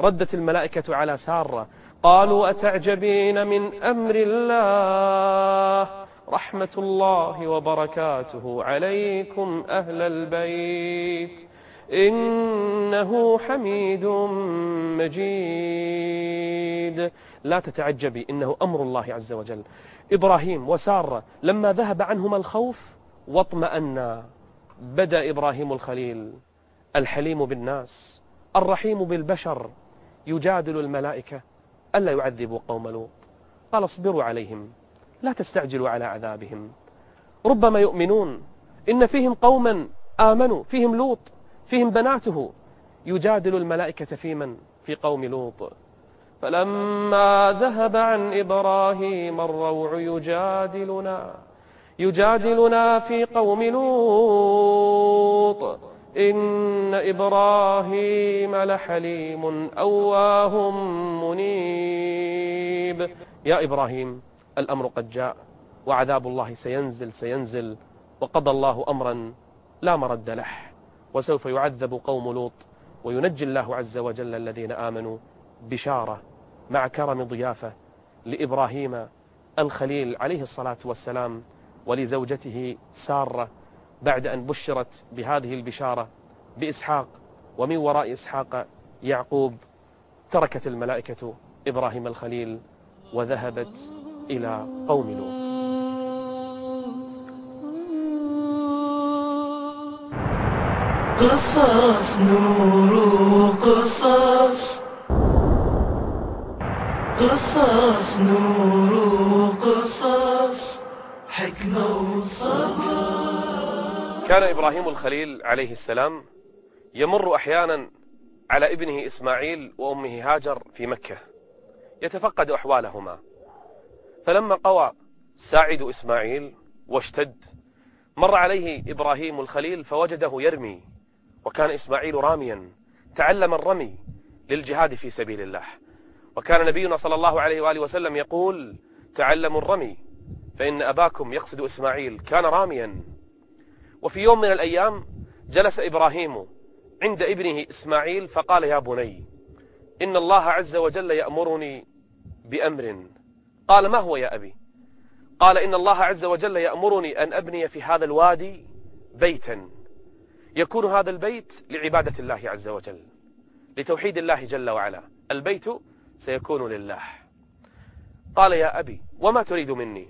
A: ردت الملائكة على سارة. قالوا أتعجبين من أمر الله؟ رحمة الله وبركاته. عليكم أهل البيت. إنه حميد مجيد. لا تتعجبي إنه أمر الله عز وجل. إبراهيم وسارة لما ذهب عنهما الخوف واطمأنا بدأ إبراهيم الخليل. الحليم بالناس الرحيم بالبشر. يجادل الملائكة ألا يعذبوا قوم لوط. قال اصبروا عليهم لا تستعجلوا على عذابهم. ربما يؤمنون إن فيهم قوما آمنوا فيهم لوط فيهم بناته. يجادل الملائكة في من؟ في قوم لوط. فلما ذهب عن إبراهيم الروع يجادلنا يجادلنا في قوم لوط. إن إبراهيم لحليم أواه منيب. يا إبراهيم الأمر قد جاء وعذاب الله سينزل سينزل وقضى الله أمرا لا مرد له. وسوف يعذب قوم لوط وينجي الله عز وجل الذين آمنوا بشارة مع كرم ضيافة لإبراهيم الخليل عليه الصلاة والسلام ولزوجته سارة بعد أن بشرت بهذه البشارة بإسحاق ومن وراء إسحاق يعقوب تركت الملائكة إبراهيم الخليل وذهبت إلى قوم لوط.
B: قصص نور قصص قصص نور قصص حكمة وصبر.
A: كان إبراهيم الخليل عليه السلام يمر أحيانا على ابنه إسماعيل وأمه هاجر في مكة يتفقد أحوالهما. فلما قوى ساعد إسماعيل واشتد مر عليه إبراهيم الخليل فوجده يرمي وكان إسماعيل راميا تعلم الرمي للجهاد في سبيل الله. وكان نبينا صلى الله عليه وآله وسلم يقول تعلموا الرمي فإن أباكم يقصد إسماعيل كان راميا. وفي يوم من الأيام جلس إبراهيم عند ابنه إسماعيل فقال يا بني إن الله عز وجل يأمرني بأمر قال ما هو يا أبي؟ قال إن الله عز وجل يأمرني أن أبني في هذا الوادي بيتا يكون هذا البيت لعبادة الله عز وجل لتوحيد الله جل وعلا البيت سيكون لله قال يا أبي وما تريد مني؟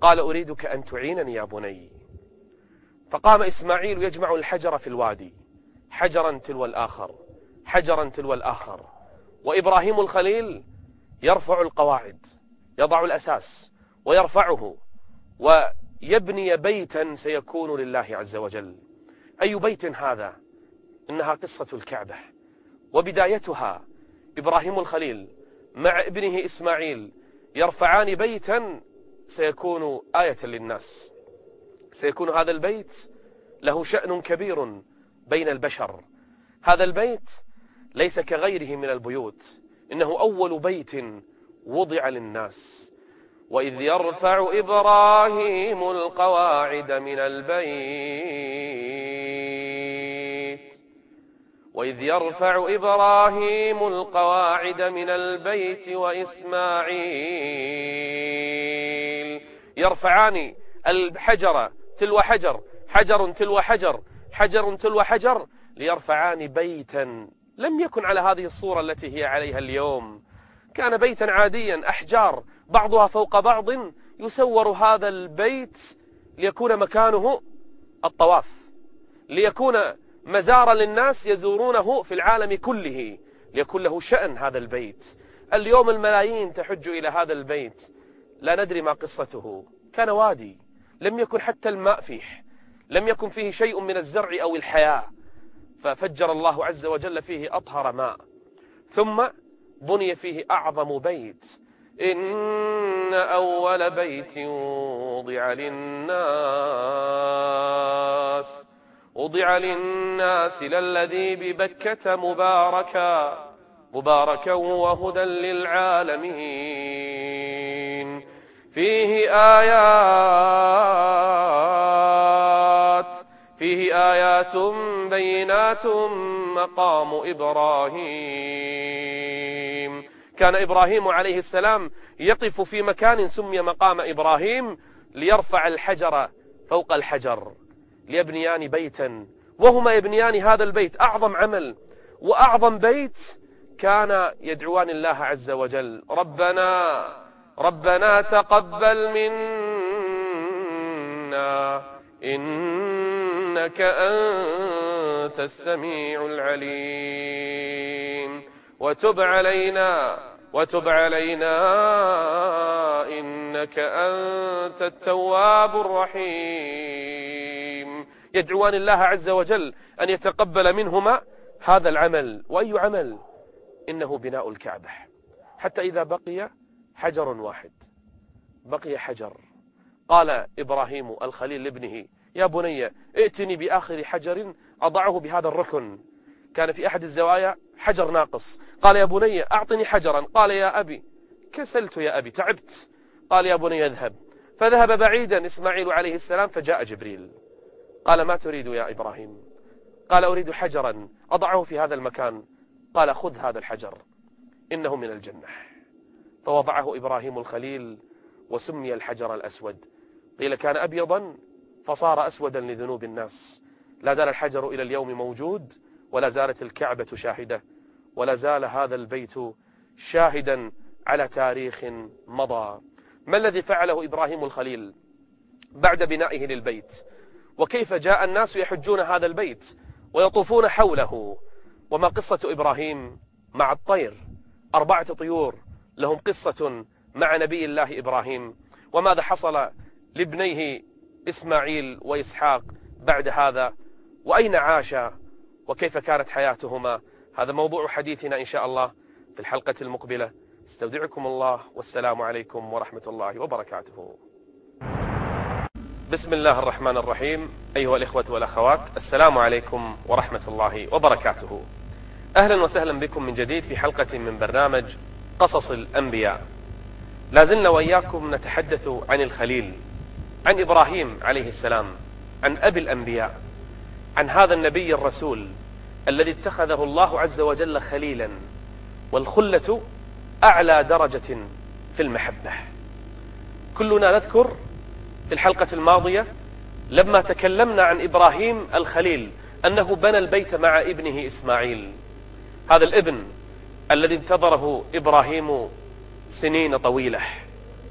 A: قال أريدك أن تعينني يا بني فقام إسماعيل يجمع الحجر في الوادي حجرا تلو الآخر حجرا تلو الآخر. وإبراهيم الخليل يرفع القواعد يضع الأساس ويرفعه ويبني بيتا سيكون لله عز وجل. أي بيت هذا؟ إنها قصة الكعبة. وبدايتها إبراهيم الخليل مع ابنه إسماعيل يرفعان بيتا سيكون آية للناس. سيكون هذا البيت له شأن كبير بين البشر. هذا البيت ليس كغيره من البيوت إنه أول بيت وضع للناس. وإذ يرفع إبراهيم القواعد من البيت. وإذ يرفع إبراهيم القواعد من البيت وإسماعيل. يرفعان الحجر تلو حجر حجر تلو حجر حجر تلو حجر ليرفعان بيتا لم يكن على هذه الصورة التي هي عليها اليوم. كان بيتا عاديا أحجار بعضها فوق بعض يسور هذا البيت ليكون مكانه الطواف ليكون مزارا للناس يزورونه في العالم كله ليكون له شأن هذا البيت. اليوم الملايين تحج إلى هذا البيت. لا ندري ما قصته. كان وادي. لم يكن حتى الماء فيه لم يكن فيه شيء من الزرع أو الحياة. ففجر الله عز وجل فيه أطهر ماء. ثم بني فيه أعظم بيت. إن أول بيت وضع للناس وضع للناس للذي ببكة مباركا مباركا وهدى للعالمين. فيه آيات فيه آيات بينات مقام إبراهيم. كان إبراهيم عليه السلام يقف في مكان سمي مقام إبراهيم ليرفع الحجر فوق الحجر ليبنيان بيتا. وهما يبنيان هذا البيت أعظم عمل وأعظم بيت كان يدعوان الله عز وجل. ربنا ربنا تقبل منا إنك أنت السميع العليم. وتب علينا وتب علينا إنك أنت التواب الرحيم. يدعوان الله عز وجل أن يتقبل منهما هذا العمل. وأي عمل؟ إنه بناء الكعبة. حتى إذا بقي حجر واحد. بقي حجر. قال إبراهيم الخليل لابنه يا بني ائتني بآخر حجر أضعه بهذا الركن. كان في أحد الزوايا حجر ناقص. قال يا بني أعطني حجرا. قال يا أبي كسلت يا أبي تعبت. قال يا بني اذهب. فذهب بعيدا إسماعيل عليه السلام فجاء جبريل. قال ما تريد يا إبراهيم؟ قال أريد حجرا أضعه في هذا المكان. قال خذ هذا الحجر إنه من الجنة. فوضعه إبراهيم الخليل وسمي الحجر الأسود. قيل كان أبيضا فصار أسودا لذنوب الناس. لا زال الحجر إلى اليوم موجود ولا زالت الكعبة شاهدة ولا زال هذا البيت شاهدا على تاريخ مضى. ما الذي فعله إبراهيم الخليل بعد بنائه للبيت؟ وكيف جاء الناس يحجون هذا البيت ويطوفون حوله؟ وما قصة إبراهيم مع الطير؟ أربعة طيور لهم قصة مع نبي الله إبراهيم وماذا حصل لابنيه إسماعيل وإسحاق بعد هذا؟ وأين عاشا؟ وكيف كانت حياتهما؟ هذا موضوع حديثنا إن شاء الله في الحلقة المقبلة. استودعكم الله والسلام عليكم ورحمة الله وبركاته. بسم الله الرحمن الرحيم. أيها الإخوة والأخوات السلام عليكم ورحمة الله وبركاته. أهلا وسهلا بكم من جديد في حلقة من برنامج قصص الأنبياء. لازلنا وإياكم نتحدث عن الخليل عن إبراهيم عليه السلام عن أبي الأنبياء عن هذا النبي الرسول الذي اتخذه الله عز وجل خليلا والخلة أعلى درجة في المحبة. كلنا نذكر في الحلقة الماضية لما تكلمنا عن إبراهيم الخليل أنه بنى البيت مع ابنه إسماعيل. هذا الابن الذي انتظره إبراهيم سنين طويلة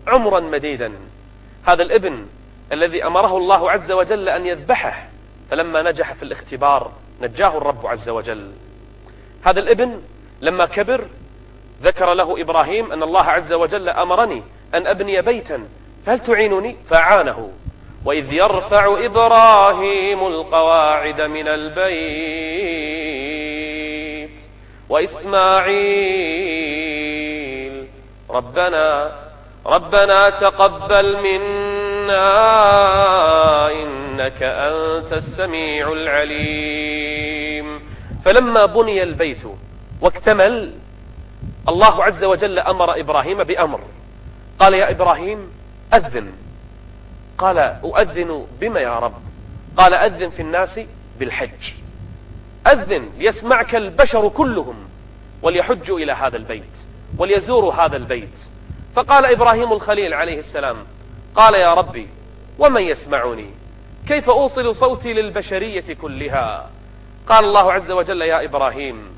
A: عمرا مديدا. هذا الابن الذي أمره الله عز وجل أن يذبحه فلما نجح في الاختبار نجاه الرب عز وجل. هذا الابن لما كبر ذكر له إبراهيم أن الله عز وجل أمرني أن أبني بيتا فهل تعينني؟ فأعانه وإذ يرفع إبراهيم القواعد من البيت. وإسماعيل. ربنا ربنا تقبل منا إنك أنت السميع العليم. فلما بني البيت واكتمل الله عز وجل أمر إبراهيم بأمر. قال يا إبراهيم أذن. قال أؤذن بما يا رب. قال أذن في الناس بالحج. أذن ليسمعك البشر كلهم وليحجوا إلى هذا البيت وليزوروا هذا البيت. فقال إبراهيم الخليل عليه السلام قال يا ربي ومن يسمعني؟ كيف أوصل صوتي للبشرية كلها؟ قال الله عز وجل يا إبراهيم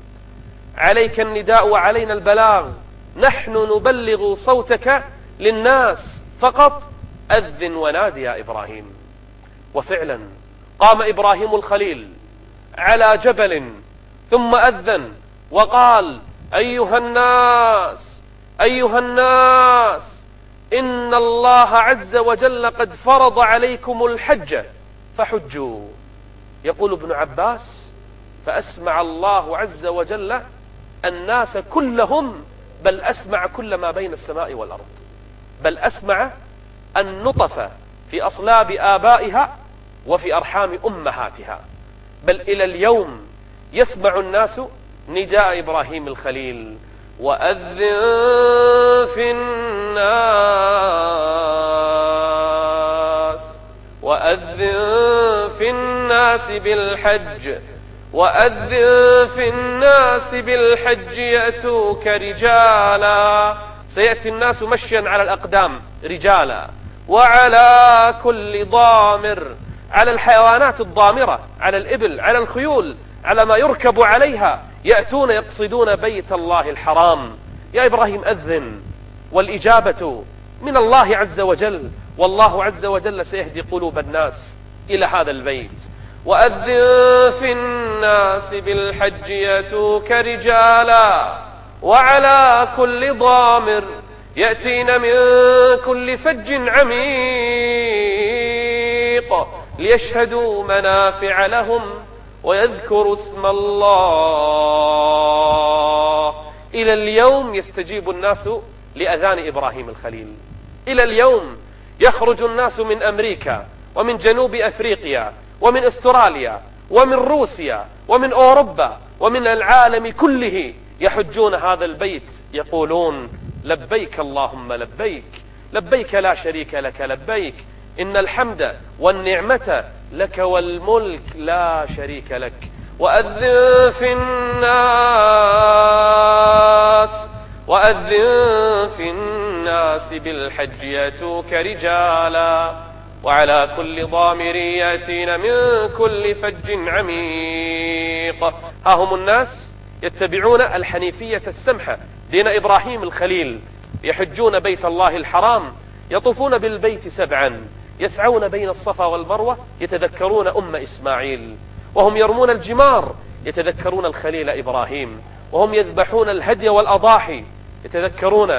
A: عليك النداء وعلينا البلاغ نحن نبلغ صوتك للناس فقط. أذن ونادي يا إبراهيم. وفعلا قام إبراهيم الخليل على جبل ثم أذن وقال أيها الناس أيها الناس إن الله عز وجل قد فرض عليكم الحج فحجوا. يقول ابن عباس فأسمع الله عز وجل الناس كلهم بل أسمع كل ما بين السماء والأرض. بل أسمع النطف في أصلاب آبائها وفي أرحام أمهاتها. بل إلى اليوم يسمع الناس نداء إبراهيم الخليل وأذن في الناس وأذن في الناس بالحج وأذن في الناس بالحج يأتوك رجالا. سيأتي الناس مشيا على الأقدام رجالا وعلى كل ضامر على الحيوانات الضامرة على الإبل على الخيول على ما يركب عليها. يأتون يقصدون بيت الله الحرام. يا إبراهيم أذن والإجابة من الله عز وجل والله عز وجل سيهدي قلوب الناس إلى هذا البيت. وأذن في الناس بالحج يأتوك رجالا وعلى كل ضامر يأتين من كل فج عميق. ليشهدوا منافع لهم ويذكروا اسم الله. إلى اليوم يستجيب الناس لأذان إبراهيم الخليل. إلى اليوم يخرج الناس من أمريكا ومن جنوب أفريقيا ومن أستراليا ومن روسيا ومن أوروبا ومن العالم كله يحجون هذا البيت. يقولون لبيك اللهم لبيك لبيك لا شريك لك لبيك إن الحمد والنعمة لك والملك لا شريك لك. وأذن في الناس وأذن في الناس بالحج يأتوك رجالا. وعلى كل ضامر ياتين من كل فج عميق. ها هم الناس يتبعون الحنيفية السمحة دين إبراهيم الخليل. يحجون بيت الله الحرام يطوفون بالبيت سبعا. يسعون بين الصفا والمروة يتذكرون أم إسماعيل وهم يرمون الجمار يتذكرون الخليل إبراهيم وهم يذبحون الهدي والأضاحي يتذكرون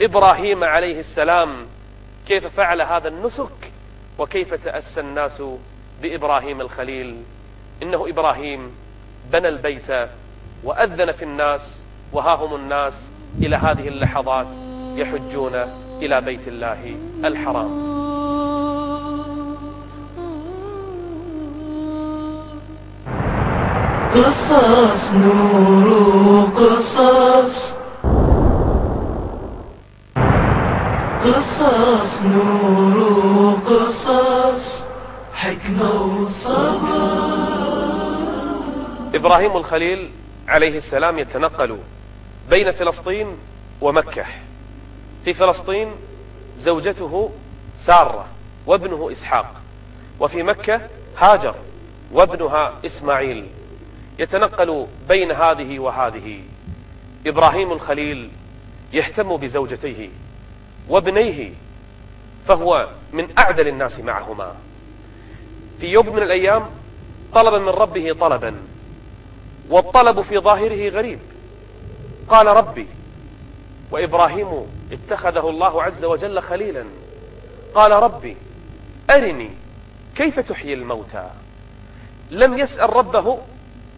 A: إبراهيم عليه السلام. كيف فعل هذا النسك؟ وكيف تأسى الناس بإبراهيم الخليل؟ إنه إبراهيم بنى البيت وأذن في الناس وها هم الناس إلى هذه اللحظات يحجون إلى بيت الله الحرام.
B: قصص نور قصص قصص نور قصص حكمة وصبر.
A: إبراهيم الخليل عليه السلام يتنقل بين فلسطين ومكة. في فلسطين زوجته سارة وابنه إسحاق وفي مكة هاجر وابنها إسماعيل. يتنقل بين هذه وهذه. إبراهيم الخليل يهتم بزوجتيه وابنيه فهو من أعدل الناس معهما. في يوم من الأيام طلب من ربه طلبا والطلب في ظاهره غريب. قال ربي وإبراهيم اتخذه الله عز وجل خليلا. قال ربي أرني كيف تحيي الموتى؟ لم يسأل ربه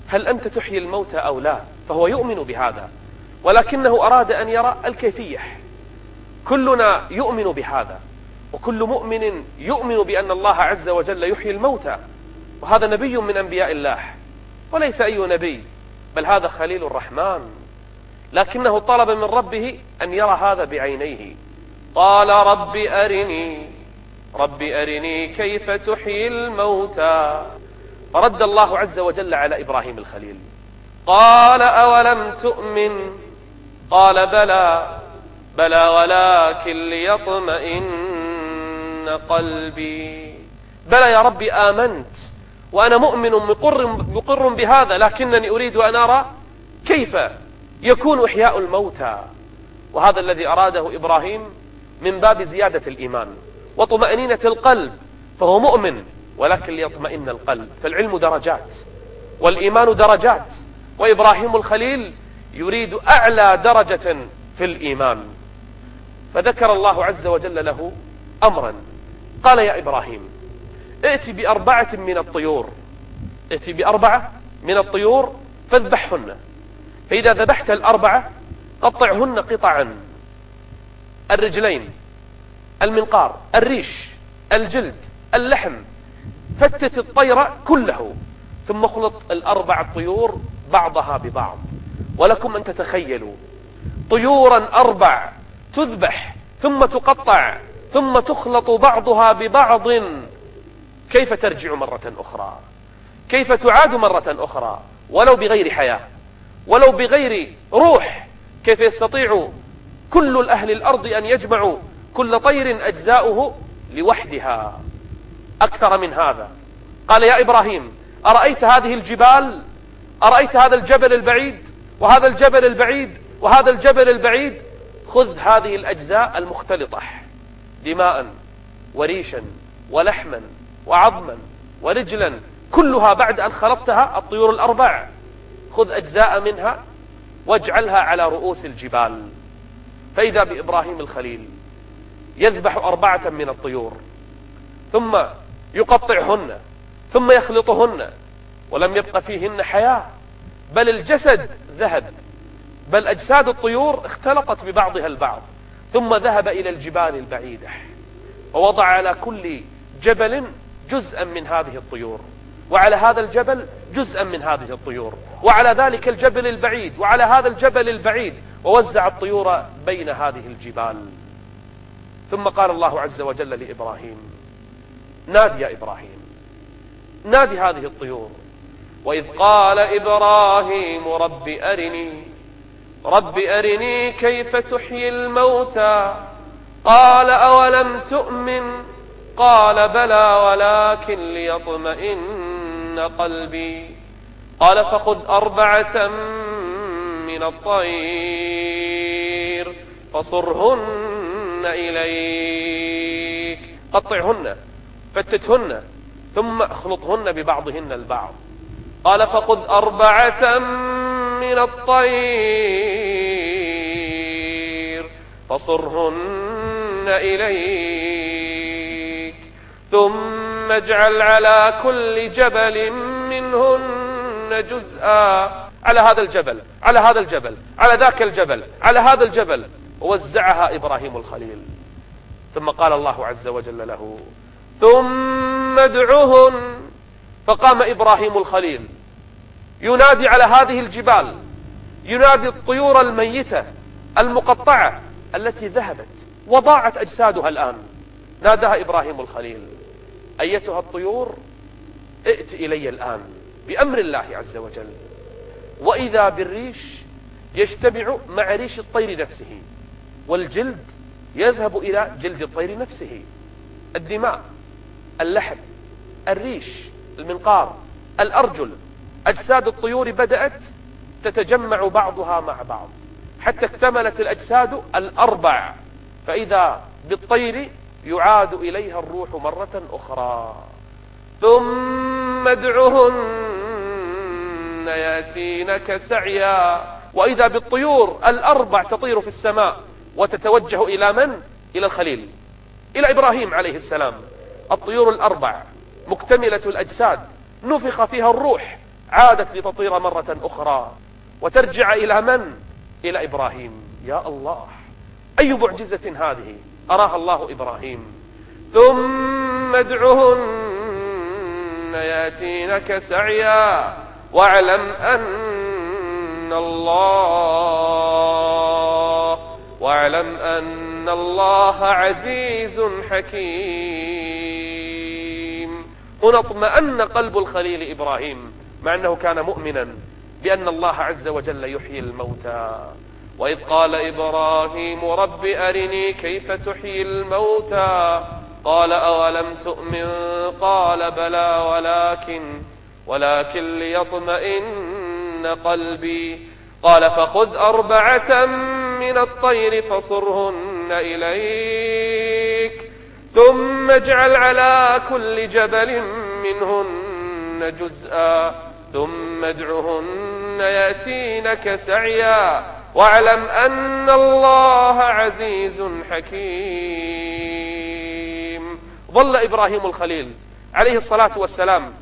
A: هل أنت تحيي الموتى أو لا؟ فهو يؤمن بهذا. ولكنه أراد أن يرى الكيفية. كلنا يؤمن بهذا. وكل مؤمن يؤمن بأن الله عز وجل يحيي الموتى وهذا نبي من أنبياء الله. وليس أي نبي. بل هذا خليل الرحمن. لكنه طلب من ربه أن يرى هذا بعينيه. قال رب أرني. رب أرني كيف تحيي الموتى. فرد الله عز وجل على إبراهيم الخليل. قال أولم تؤمن؟ قال بلى. بلى ولكن ليطمئن قلبي. بلى يا ربي آمنت وأنا مؤمن مقر, مقر بهذا لكنني أريد أن أرى كيف يكون إحياء الموتى. وهذا الذي أراده إبراهيم من باب زيادة الإيمان وطمأنينة القلب فهو مؤمن. ولكن ليطمئن القلب. فالعلم درجات والإيمان درجات وإبراهيم الخليل يريد أعلى درجة في الإيمان. فذكر الله عز وجل له أمرا. قال يا إبراهيم ائت بأربعة من الطيور. ائت بأربعة من الطيور فاذبحهن. فإذا ذبحت الأربعة قطعهن قطعا. الرجلين المنقار الريش الجلد اللحم فتت الطير كله ثم خلط الأربع الطيور بعضها ببعض. ولكم أن تتخيلوا طيورا أربع تذبح ثم تقطع ثم تخلط بعضها ببعض. كيف ترجع مرة أخرى؟ كيف تعاد مرة أخرى؟ ولو بغير حياة ولو بغير روح كيف يستطيع كل الأهل الأرض أن يجمعوا كل طير أجزاؤه لوحدها؟ أكثر من هذا. قال يا إبراهيم أرأيت هذه الجبال؟ أرأيت هذا الجبل البعيد؟ وهذا الجبل البعيد؟ وهذا الجبل البعيد؟ خذ هذه الأجزاء المختلطة. دماء وريشا ولحما وعظما ورجلا. كلها بعد أن خلطتها الطيور الأربع خذ أجزاء منها واجعلها على رؤوس الجبال. فإذا بإبراهيم الخليل يذبح أربعة من الطيور ثم يقطعهن ثم يخلطهن ولم يبق فيهن حياة. بل الجسد ذهب بل أجساد الطيور اختلطت ببعضها البعض ثم ذهب إلى الجبال البعيدة ووضع على كل جبل جزءا من هذه الطيور وعلى هذا الجبل جزءا من هذه الطيور وعلى ذلك الجبل البعيد وعلى هذا الجبل البعيد ووزع الطيور بين هذه الجبال. ثم قال الله عز وجل لإبراهيم نادي يا إبراهيم. نادي هذه الطيور. وإذ قال إبراهيم رب أرني رب أرني كيف تحيي الموتى؟ قال أولم تؤمن؟ قال بلى ولكن ليطمئن قلبي. قال فخذ أربعة من الطير فصرهن إليك. قطعهن. فتتهن ثم اخلطهن ببعضهن البعض. قال فخذ أربعة من الطير فصرهن إليك ثم اجعل على كل جبل منهن جزءا. على هذا الجبل على هذا الجبل على ذاك الجبل على هذا الجبل. ووزعها إبراهيم الخليل. ثم قال الله عز وجل له ثم ادعهن فقام إبراهيم الخليل. ينادي على هذه الجبال. ينادي الطيور الميتة المقطعة التي ذهبت وضاعت أجسادها الآن. ناداها إبراهيم الخليل. أيتها الطيور؟ ائت إلي الآن بأمر الله عز وجل. وإذا بالريش يجتمع مع ريش الطير نفسه والجلد يذهب إلى جلد الطير نفسه. الدماء اللحم الريش المنقار الأرجل أجساد الطيور بدأت تتجمع بعضها مع بعض. حتى اكتملت الأجساد الأربع فإذا بالطير يعاد إليها الروح مرة أخرى. ثم ادعهن يأتينك سعيا. وإذا بالطيور الأربع تطير في السماء وتتوجه إلى من؟ إلى الخليل إلى إبراهيم عليه السلام. الطيور الأربع مكتملة الأجساد نفخ فيها الروح عادت لتطير مرة أخرى وترجع إلى من؟ إلى إبراهيم. يا الله أي معجزة هذه؟ أراها الله إبراهيم. ثم ادعهن يأتينك سعيا واعلم أن الله واعلم أن الله عزيز حكيم. هنا اطمأن قلب الخليل إبراهيم مع أنه كان مؤمنا بأن الله عز وجل يحيي الموتى. وإذ قال إبراهيم رب أرني كيف تحيي الموتى؟ قال أولم تؤمن؟ قال بلى ولكن ولكن ليطمئن قلبي. قال فخذ أربعة من الطير فصرهن إليك. ثم اجعل على كل جبل منهن جزءا ثم ادعهن يأتينك سعيا. واعلم أن الله عزيز حكيم. ظل إبراهيم الخليل عليه الصلاة والسلام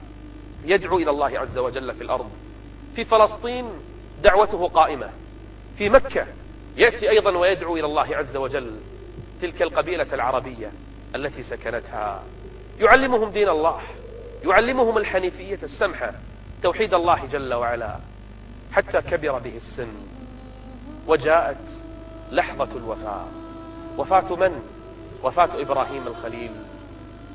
A: يدعو إلى الله عز وجل في الأرض. في فلسطين دعوته قائمة. في مكة يأتي أيضا ويدعو إلى الله عز وجل. تلك القبيلة العربية. التي سكنتها. يعلمهم دين الله يعلمهم الحنيفية السمحة توحيد الله جل وعلا حتى كبر به السن. وجاءت لحظة الوفاة. وفاة من؟ وفاة إبراهيم الخليل.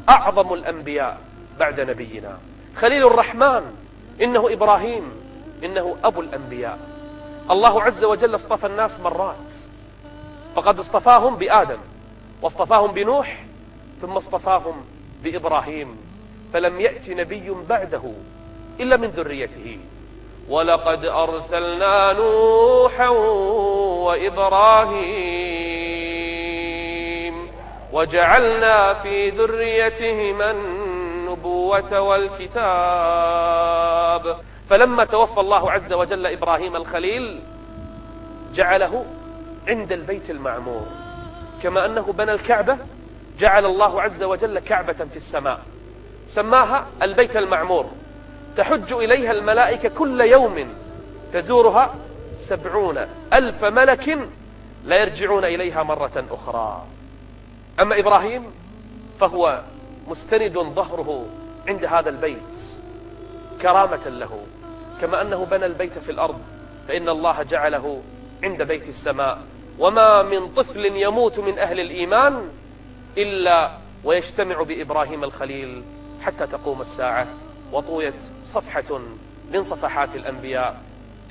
A: أعظم الأنبياء بعد نبينا. خليل الرحمن إنه إبراهيم إنه أبو الأنبياء. الله عز وجل اصطفى الناس مرات. فقد اصطفاهم بآدم واصطفاهم بنوح ثم اصطفاهم بإبراهيم فلم يأت نبي بعده إلا من ذريته. ولقد أرسلنا نوحا وإبراهيم وجعلنا في ذريتهما النبوة والكتاب. فلما توفى الله عز وجل إبراهيم الخليل جعله عند البيت المعمور. كما أنه بنى الكعبة جعل الله عز وجل كعبة في السماء. سماها البيت المعمور. تحج إليها الملائكة كل يوم. تزورها سبعون ألف ملك لا يرجعون إليها مرة أخرى. أما إبراهيم فهو مستند ظهره عند هذا البيت كرامة له. كما أنه بنى البيت في الأرض فإن الله جعله عند بيت السماء. وما من طفل يموت من أهل الإيمان إلا ويجتمع بإبراهيم الخليل حتى تقوم الساعة. وطويت صفحة من صفحات الأنبياء.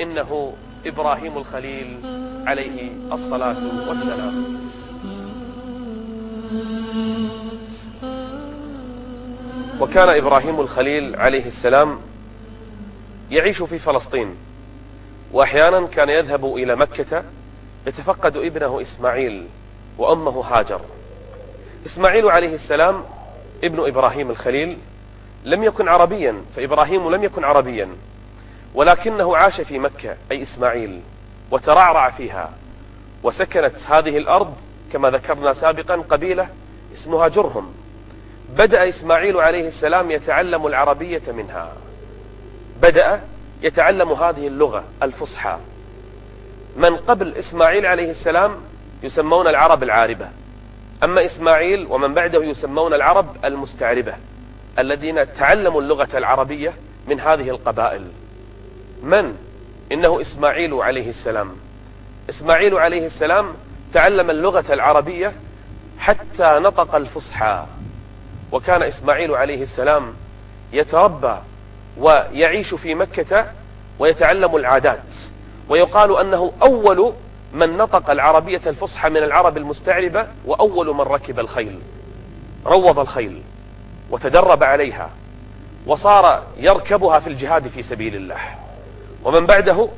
A: إنه إبراهيم الخليل عليه الصلاة والسلام. وكان إبراهيم الخليل عليه السلام يعيش في فلسطين. وأحيانا كان يذهب إلى مكة يتفقد ابنه إسماعيل وأمه هاجر. إسماعيل عليه السلام ابن إبراهيم الخليل لم يكن عربيا فإبراهيم لم يكن عربيا ولكنه عاش في مكة أي إسماعيل وترعرع فيها وسكنت هذه الأرض كما ذكرنا سابقا قبيلة اسمها جرهم. بدأ إسماعيل عليه السلام يتعلم العربية منها. بدأ يتعلم هذه اللغة الفصحى. من قبل إسماعيل عليه السلام يسمون العرب العاربة. أما إسماعيل ومن بعده يسمون العرب المستعربة الذين تعلموا اللغة العربية من هذه القبائل. من؟ إنه إسماعيل عليه السلام. إسماعيل عليه السلام تعلم اللغة العربية حتى نطق الفصحى. وكان إسماعيل عليه السلام يتربى ويعيش في مكة ويتعلم العادات. ويقال أنه أول من نطق العربية الفصحى من العرب المستعربة وأول من ركب الخيل. روض الخيل وتدرب عليها وصار يركبها في الجهاد في سبيل الله. ومن بعده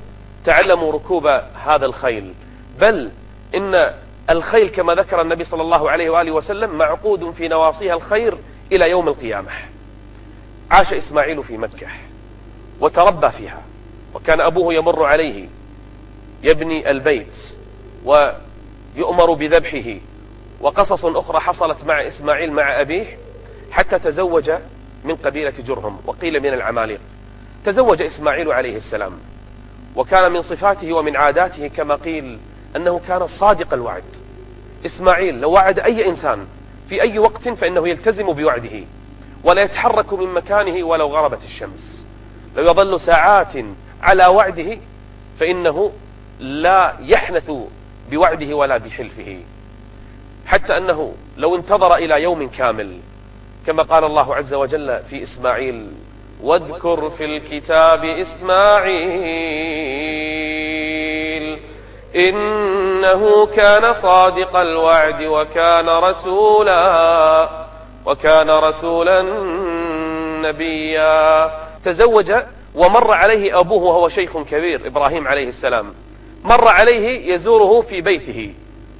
A: تعلموا ركوب هذا الخيل. بل إن الخيل كما ذكر النبي صلى الله عليه وآله وسلم معقود في نواصيها الخير إلى يوم القيامة. عاش إسماعيل في مكة وتربى فيها. وكان أبوه يمر عليه يبني البيت ويؤمر بذبحه. وقصص أخرى حصلت مع إسماعيل مع أبيه حتى تزوج من قبيلة جرهم وقيل من العماليق. تزوج إسماعيل عليه السلام وكان من صفاته ومن عاداته كما قيل أنه كان صادق الوعد. إسماعيل لو وعد أي إنسان في أي وقت فإنه يلتزم بوعده ولا يتحرك من مكانه ولو غربت الشمس. لو يظل ساعات على وعده فإنه لا يحنث بوعده ولا بحلفه. حتى أنه لو انتظر إلى يوم كامل كما قال الله عز وجل في إسماعيل واذكر في الكتاب إسماعيل إنه كان صادق الوعد وكان رسولا وكان رسولا نبيا. تزوج ومر عليه أبوه وهو شيخ كبير إبراهيم عليه السلام. مر عليه يزوره في بيته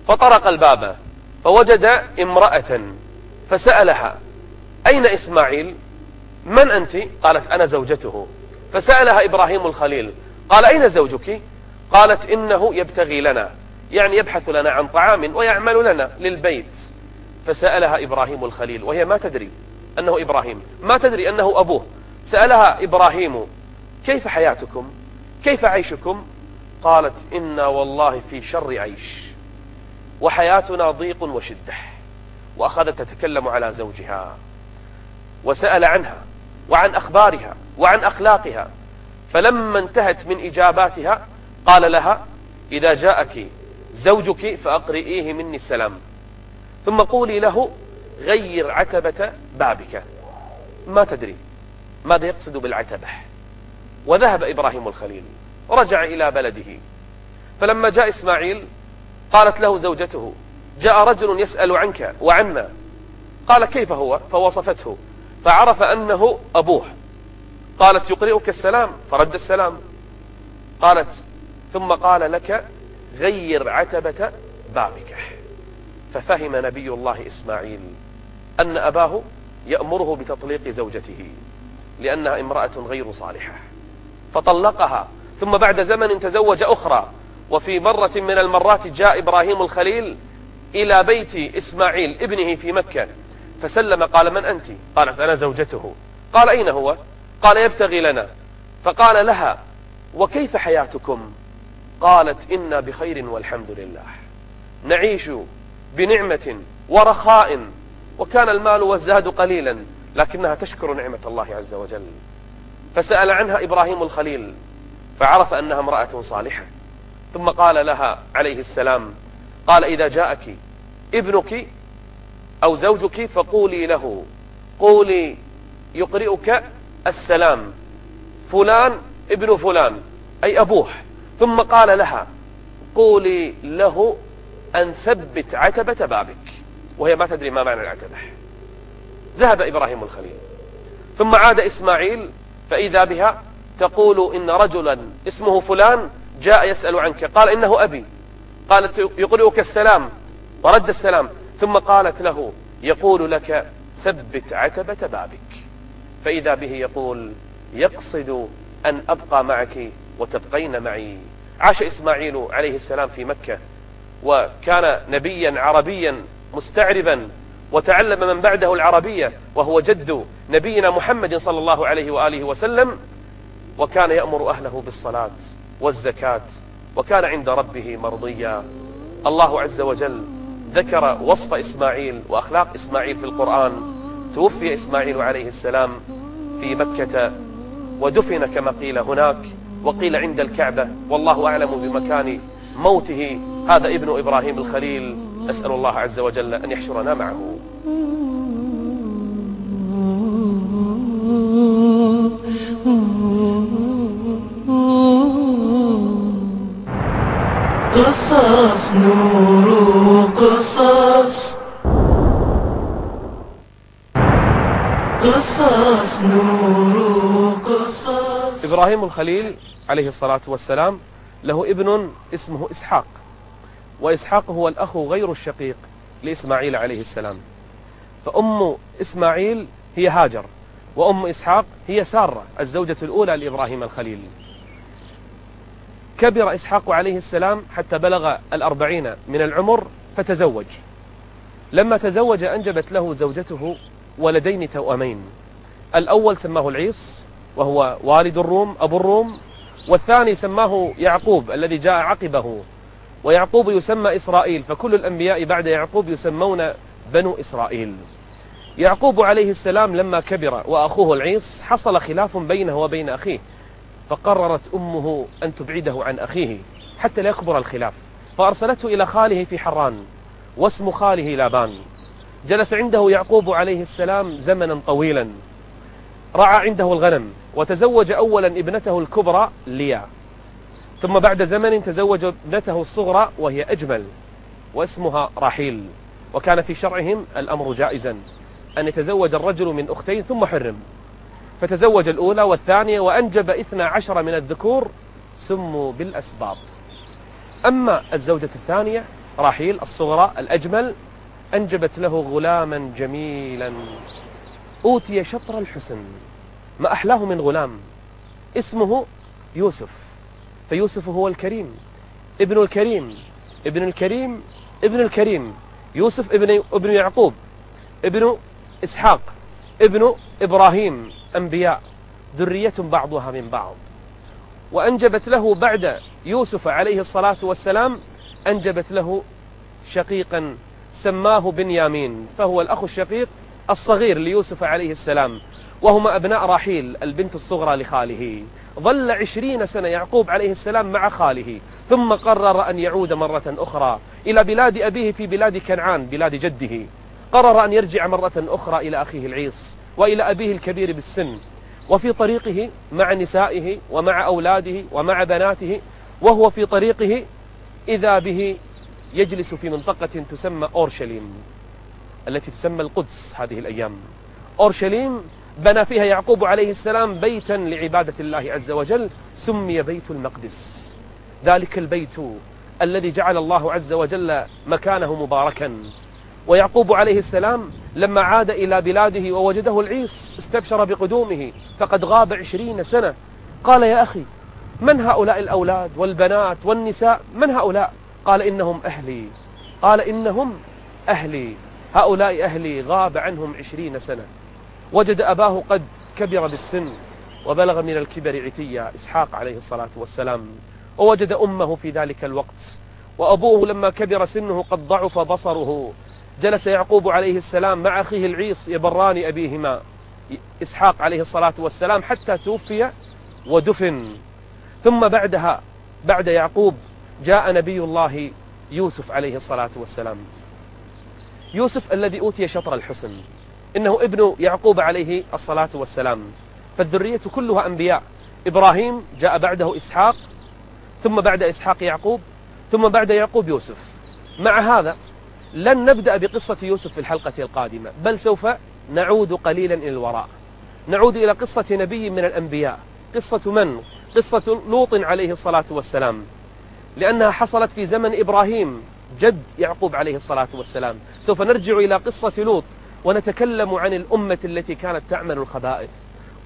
A: فطرق الباب فوجد امرأة فسألها أين إسماعيل؟ من أنت؟ قالت أنا زوجته. فسألها إبراهيم الخليل قال أين زوجك؟ قالت إنه يبتغي لنا يعني يبحث لنا عن طعام ويعمل لنا للبيت. فسألها إبراهيم الخليل وهي ما تدري أنه إبراهيم ما تدري أنه أبوه. سألها إبراهيم كيف حياتكم؟ كيف عيشكم؟ قالت إنا والله في شر عيش وحياتنا ضيق وشدة وأخذت تتكلم على زوجها وسأل عنها وعن أخبارها وعن أخلاقها فلما انتهت من إجاباتها قال لها إذا جاءك زوجك فأقرئيه مني السلام ثم قولي له غير عتبة بابك. ما تدري ماذا يقصد بالعتبة. وذهب إبراهيم الخليل. ورجع إلى بلده. فلما جاء إسماعيل قالت له زوجته جاء رجل يسأل عنك وعنا قال كيف هو؟ فوصفته. فعرف أنه أبوه. قالت يقرئك السلام؟ فرد السلام. قالت ثم قال لك غير عتبة بابك. ففهم نبي الله إسماعيل أن أباه يأمره بتطليق زوجته لأنها امرأة غير صالحة. فطلقها ثم بعد زمن تزوج أخرى. وفي مرة من المرات جاء إبراهيم الخليل إلى بيت إسماعيل ابنه في مكة. فسلم قال من أنت؟ قالت أنا زوجته. قال أين هو؟ قال يبتغي لنا. فقال لها وكيف حياتكم؟ قالت إنا بخير والحمد لله. نعيش بنعمة ورخاء. وكان المال والزاد قليلا لكنها تشكر نعمة الله عز وجل. فسأل عنها إبراهيم الخليل فعرف أنها امرأة صالحة. ثم قال لها عليه السلام قال إذا جاءك ابنك أو زوجك فقولي له قولي يقرئك السلام فلان ابن فلان أي أبوه. ثم قال لها قولي له أن ثبت عتبة بابك. وهي ما تدري ما معنى العتبة. ذهب إبراهيم الخليل. ثم عاد إسماعيل فإذا بها تقول إن رجلا اسمه فلان جاء يسأل عنك. قال إنه أبي. قالت يقرئك السلام ورد السلام. ثم قالت له يقول لك ثبت عتبة بابك. فإذا به يقول يقصد أن أبقى معك وتبقين معي. عاش إسماعيل عليه السلام في مكة وكان نبيا عربيا مستعربا وتعلم من بعده العربية وهو جد نبينا محمد صلى الله عليه وآله وسلم. وكان يأمر أهله بالصلاة والزكاة وكان عند ربه مرضيا. الله عز وجل ذكر وصف إسماعيل وأخلاق إسماعيل في القرآن. توفي إسماعيل عليه السلام في مكة ودفن كما قيل هناك وقيل عند الكعبة. والله أعلم بمكان موته هذا ابن إبراهيم الخليل. أسأل الله عز وجل أن يحشرنا معه.
B: قصص نور قصص قصص نور قصص
A: إبراهيم الخليل عليه الصلاة والسلام له ابن اسمه إسحاق. وإسحاق هو الأخ غير الشقيق لإسماعيل عليه السلام. فأم إسماعيل هي هاجر. وأم إسحاق هي سارة الزوجة الأولى لإبراهيم الخليل. كبر إسحاق عليه السلام حتى بلغ الأربعين من العمر فتزوج. لما تزوج أنجبت له زوجته ولدين توأمين. الأول سماه العيص وهو والد الروم أبو الروم والثاني سماه يعقوب الذي جاء عقبه. ويعقوب يسمى إسرائيل فكل الأنبياء بعد يعقوب يسمون بنو إسرائيل. يعقوب عليه السلام لما كبر وأخوه العيص حصل خلاف بينه وبين أخيه فقررت أمه أن تبعده عن أخيه حتى لا يكبر الخلاف. فأرسلته إلى خاله في حران واسم خاله لابان. جلس عنده يعقوب عليه السلام زمنا طويلا. رعى عنده الغنم وتزوج أولا ابنته الكبرى ليا. ثم بعد زمن تزوج ابنته الصغرى وهي أجمل واسمها راحيل. وكان في شرعهم الأمر جائزا. أن يتزوج الرجل من أختين ثم حرم. فتزوج الأولى والثانية وأنجب إثنى عشر من الذكور سموا بالأسباط. أما الزوجة الثانية راحيل الصغرى الأجمل أنجبت له غلاما جميلا. أوتي شطر الحسن ما أحلاه من غلام. اسمه يوسف فيوسف هو الكريم. ابن الكريم ابن الكريم ابن الكريم. يوسف ابن ابن يعقوب ابن إسحاق ابن إبراهيم أنبياء ذرية بعضها من بعض. وأنجبت له بعد يوسف عليه الصلاة والسلام أنجبت له شقيقا سماه بنيامين فهو الأخ الشقيق الصغير ليوسف عليه السلام وهما أبناء راحيل البنت الصغرى لخاله. ظل عشرين سنة يعقوب عليه السلام مع خاله ثم قرر أن يعود مرة أخرى إلى بلاد أبيه في بلاد كنعان بلاد جده. قرر أن يرجع مرة أخرى إلى أخيه العيص وإلى أبيه الكبير بالسن وفي طريقه مع نسائه ومع أولاده ومع بناته وهو في طريقه إذا به يجلس في منطقة تسمى أورشليم التي تسمى القدس هذه الأيام. أورشليم بنى فيها يعقوب عليه السلام بيتا لعبادة الله عز وجل سمي بيت المقدس. ذلك البيت الذي جعل الله عز وجل مكانه مباركا. ويعقوب عليه السلام لما عاد إلى بلاده ووجده العيس استبشر بقدومه فقد غاب عشرين سنة. قال يا أخي من هؤلاء الأولاد والبنات والنساء؟ من هؤلاء؟ قال إنهم أهلي. قال إنهم أهلي. هؤلاء أهلي غاب عنهم عشرين سنة. وجد أباه قد كبر بالسن وبلغ من الكبر عتيا. إسحاق عليه الصلاة والسلام. ووجد أمه في ذلك الوقت وأبوه لما كبر سنه قد ضعف بصره. جلس يعقوب عليه السلام مع أخيه العيص يبران أبيهما إسحاق عليه الصلاة والسلام حتى توفي ودفن. ثم بعدها بعد يعقوب جاء نبي الله يوسف عليه الصلاة والسلام. يوسف الذي أوتي شطر الحسن. إنه ابن يعقوب عليه الصلاة والسلام. فالذرية كلها أنبياء. إبراهيم جاء بعده إسحاق ثم بعد إسحاق يعقوب ثم بعد يعقوب يوسف. مع هذا لن نبدأ بقصة يوسف في الحلقة القادمة بل سوف نعود قليلا إلى الوراء. نعود إلى قصة نبي من الأنبياء. قصة من؟ قصة لوط عليه الصلاة والسلام. لأنها حصلت في زمن إبراهيم جد يعقوب عليه الصلاة والسلام. سوف نرجع إلى قصة لوط ونتكلم عن الأمة التي كانت تعمل الخبائث.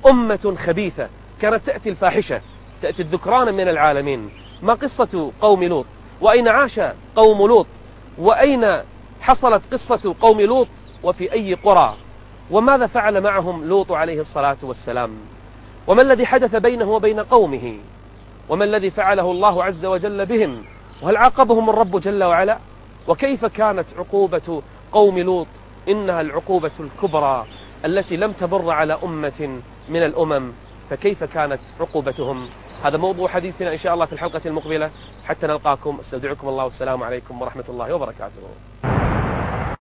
A: أمة خبيثة كانت تأتي الفاحشة تأتي الذكران من العالمين. ما قصة قوم لوط؟ وأين عاش قوم لوط؟ وأين حصلت قصة قوم لوط وفي أي قرى. وماذا فعل معهم لوط عليه الصلاة والسلام؟ وما الذي حدث بينه وبين قومه؟ وما الذي فعله الله عز وجل بهم؟ وهل عاقبهم الرب جل وعلا؟ وكيف كانت عقوبة قوم لوط؟ إنها العقوبة الكبرى التي لم تبر على أمة من الأمم. فكيف كانت عقوبتهم؟ هذا موضوع حديثنا إن شاء الله في الحلقة المقبلة. حتى نلقاكم. أستودعكم الله. والسلام عليكم ورحمة الله وبركاته.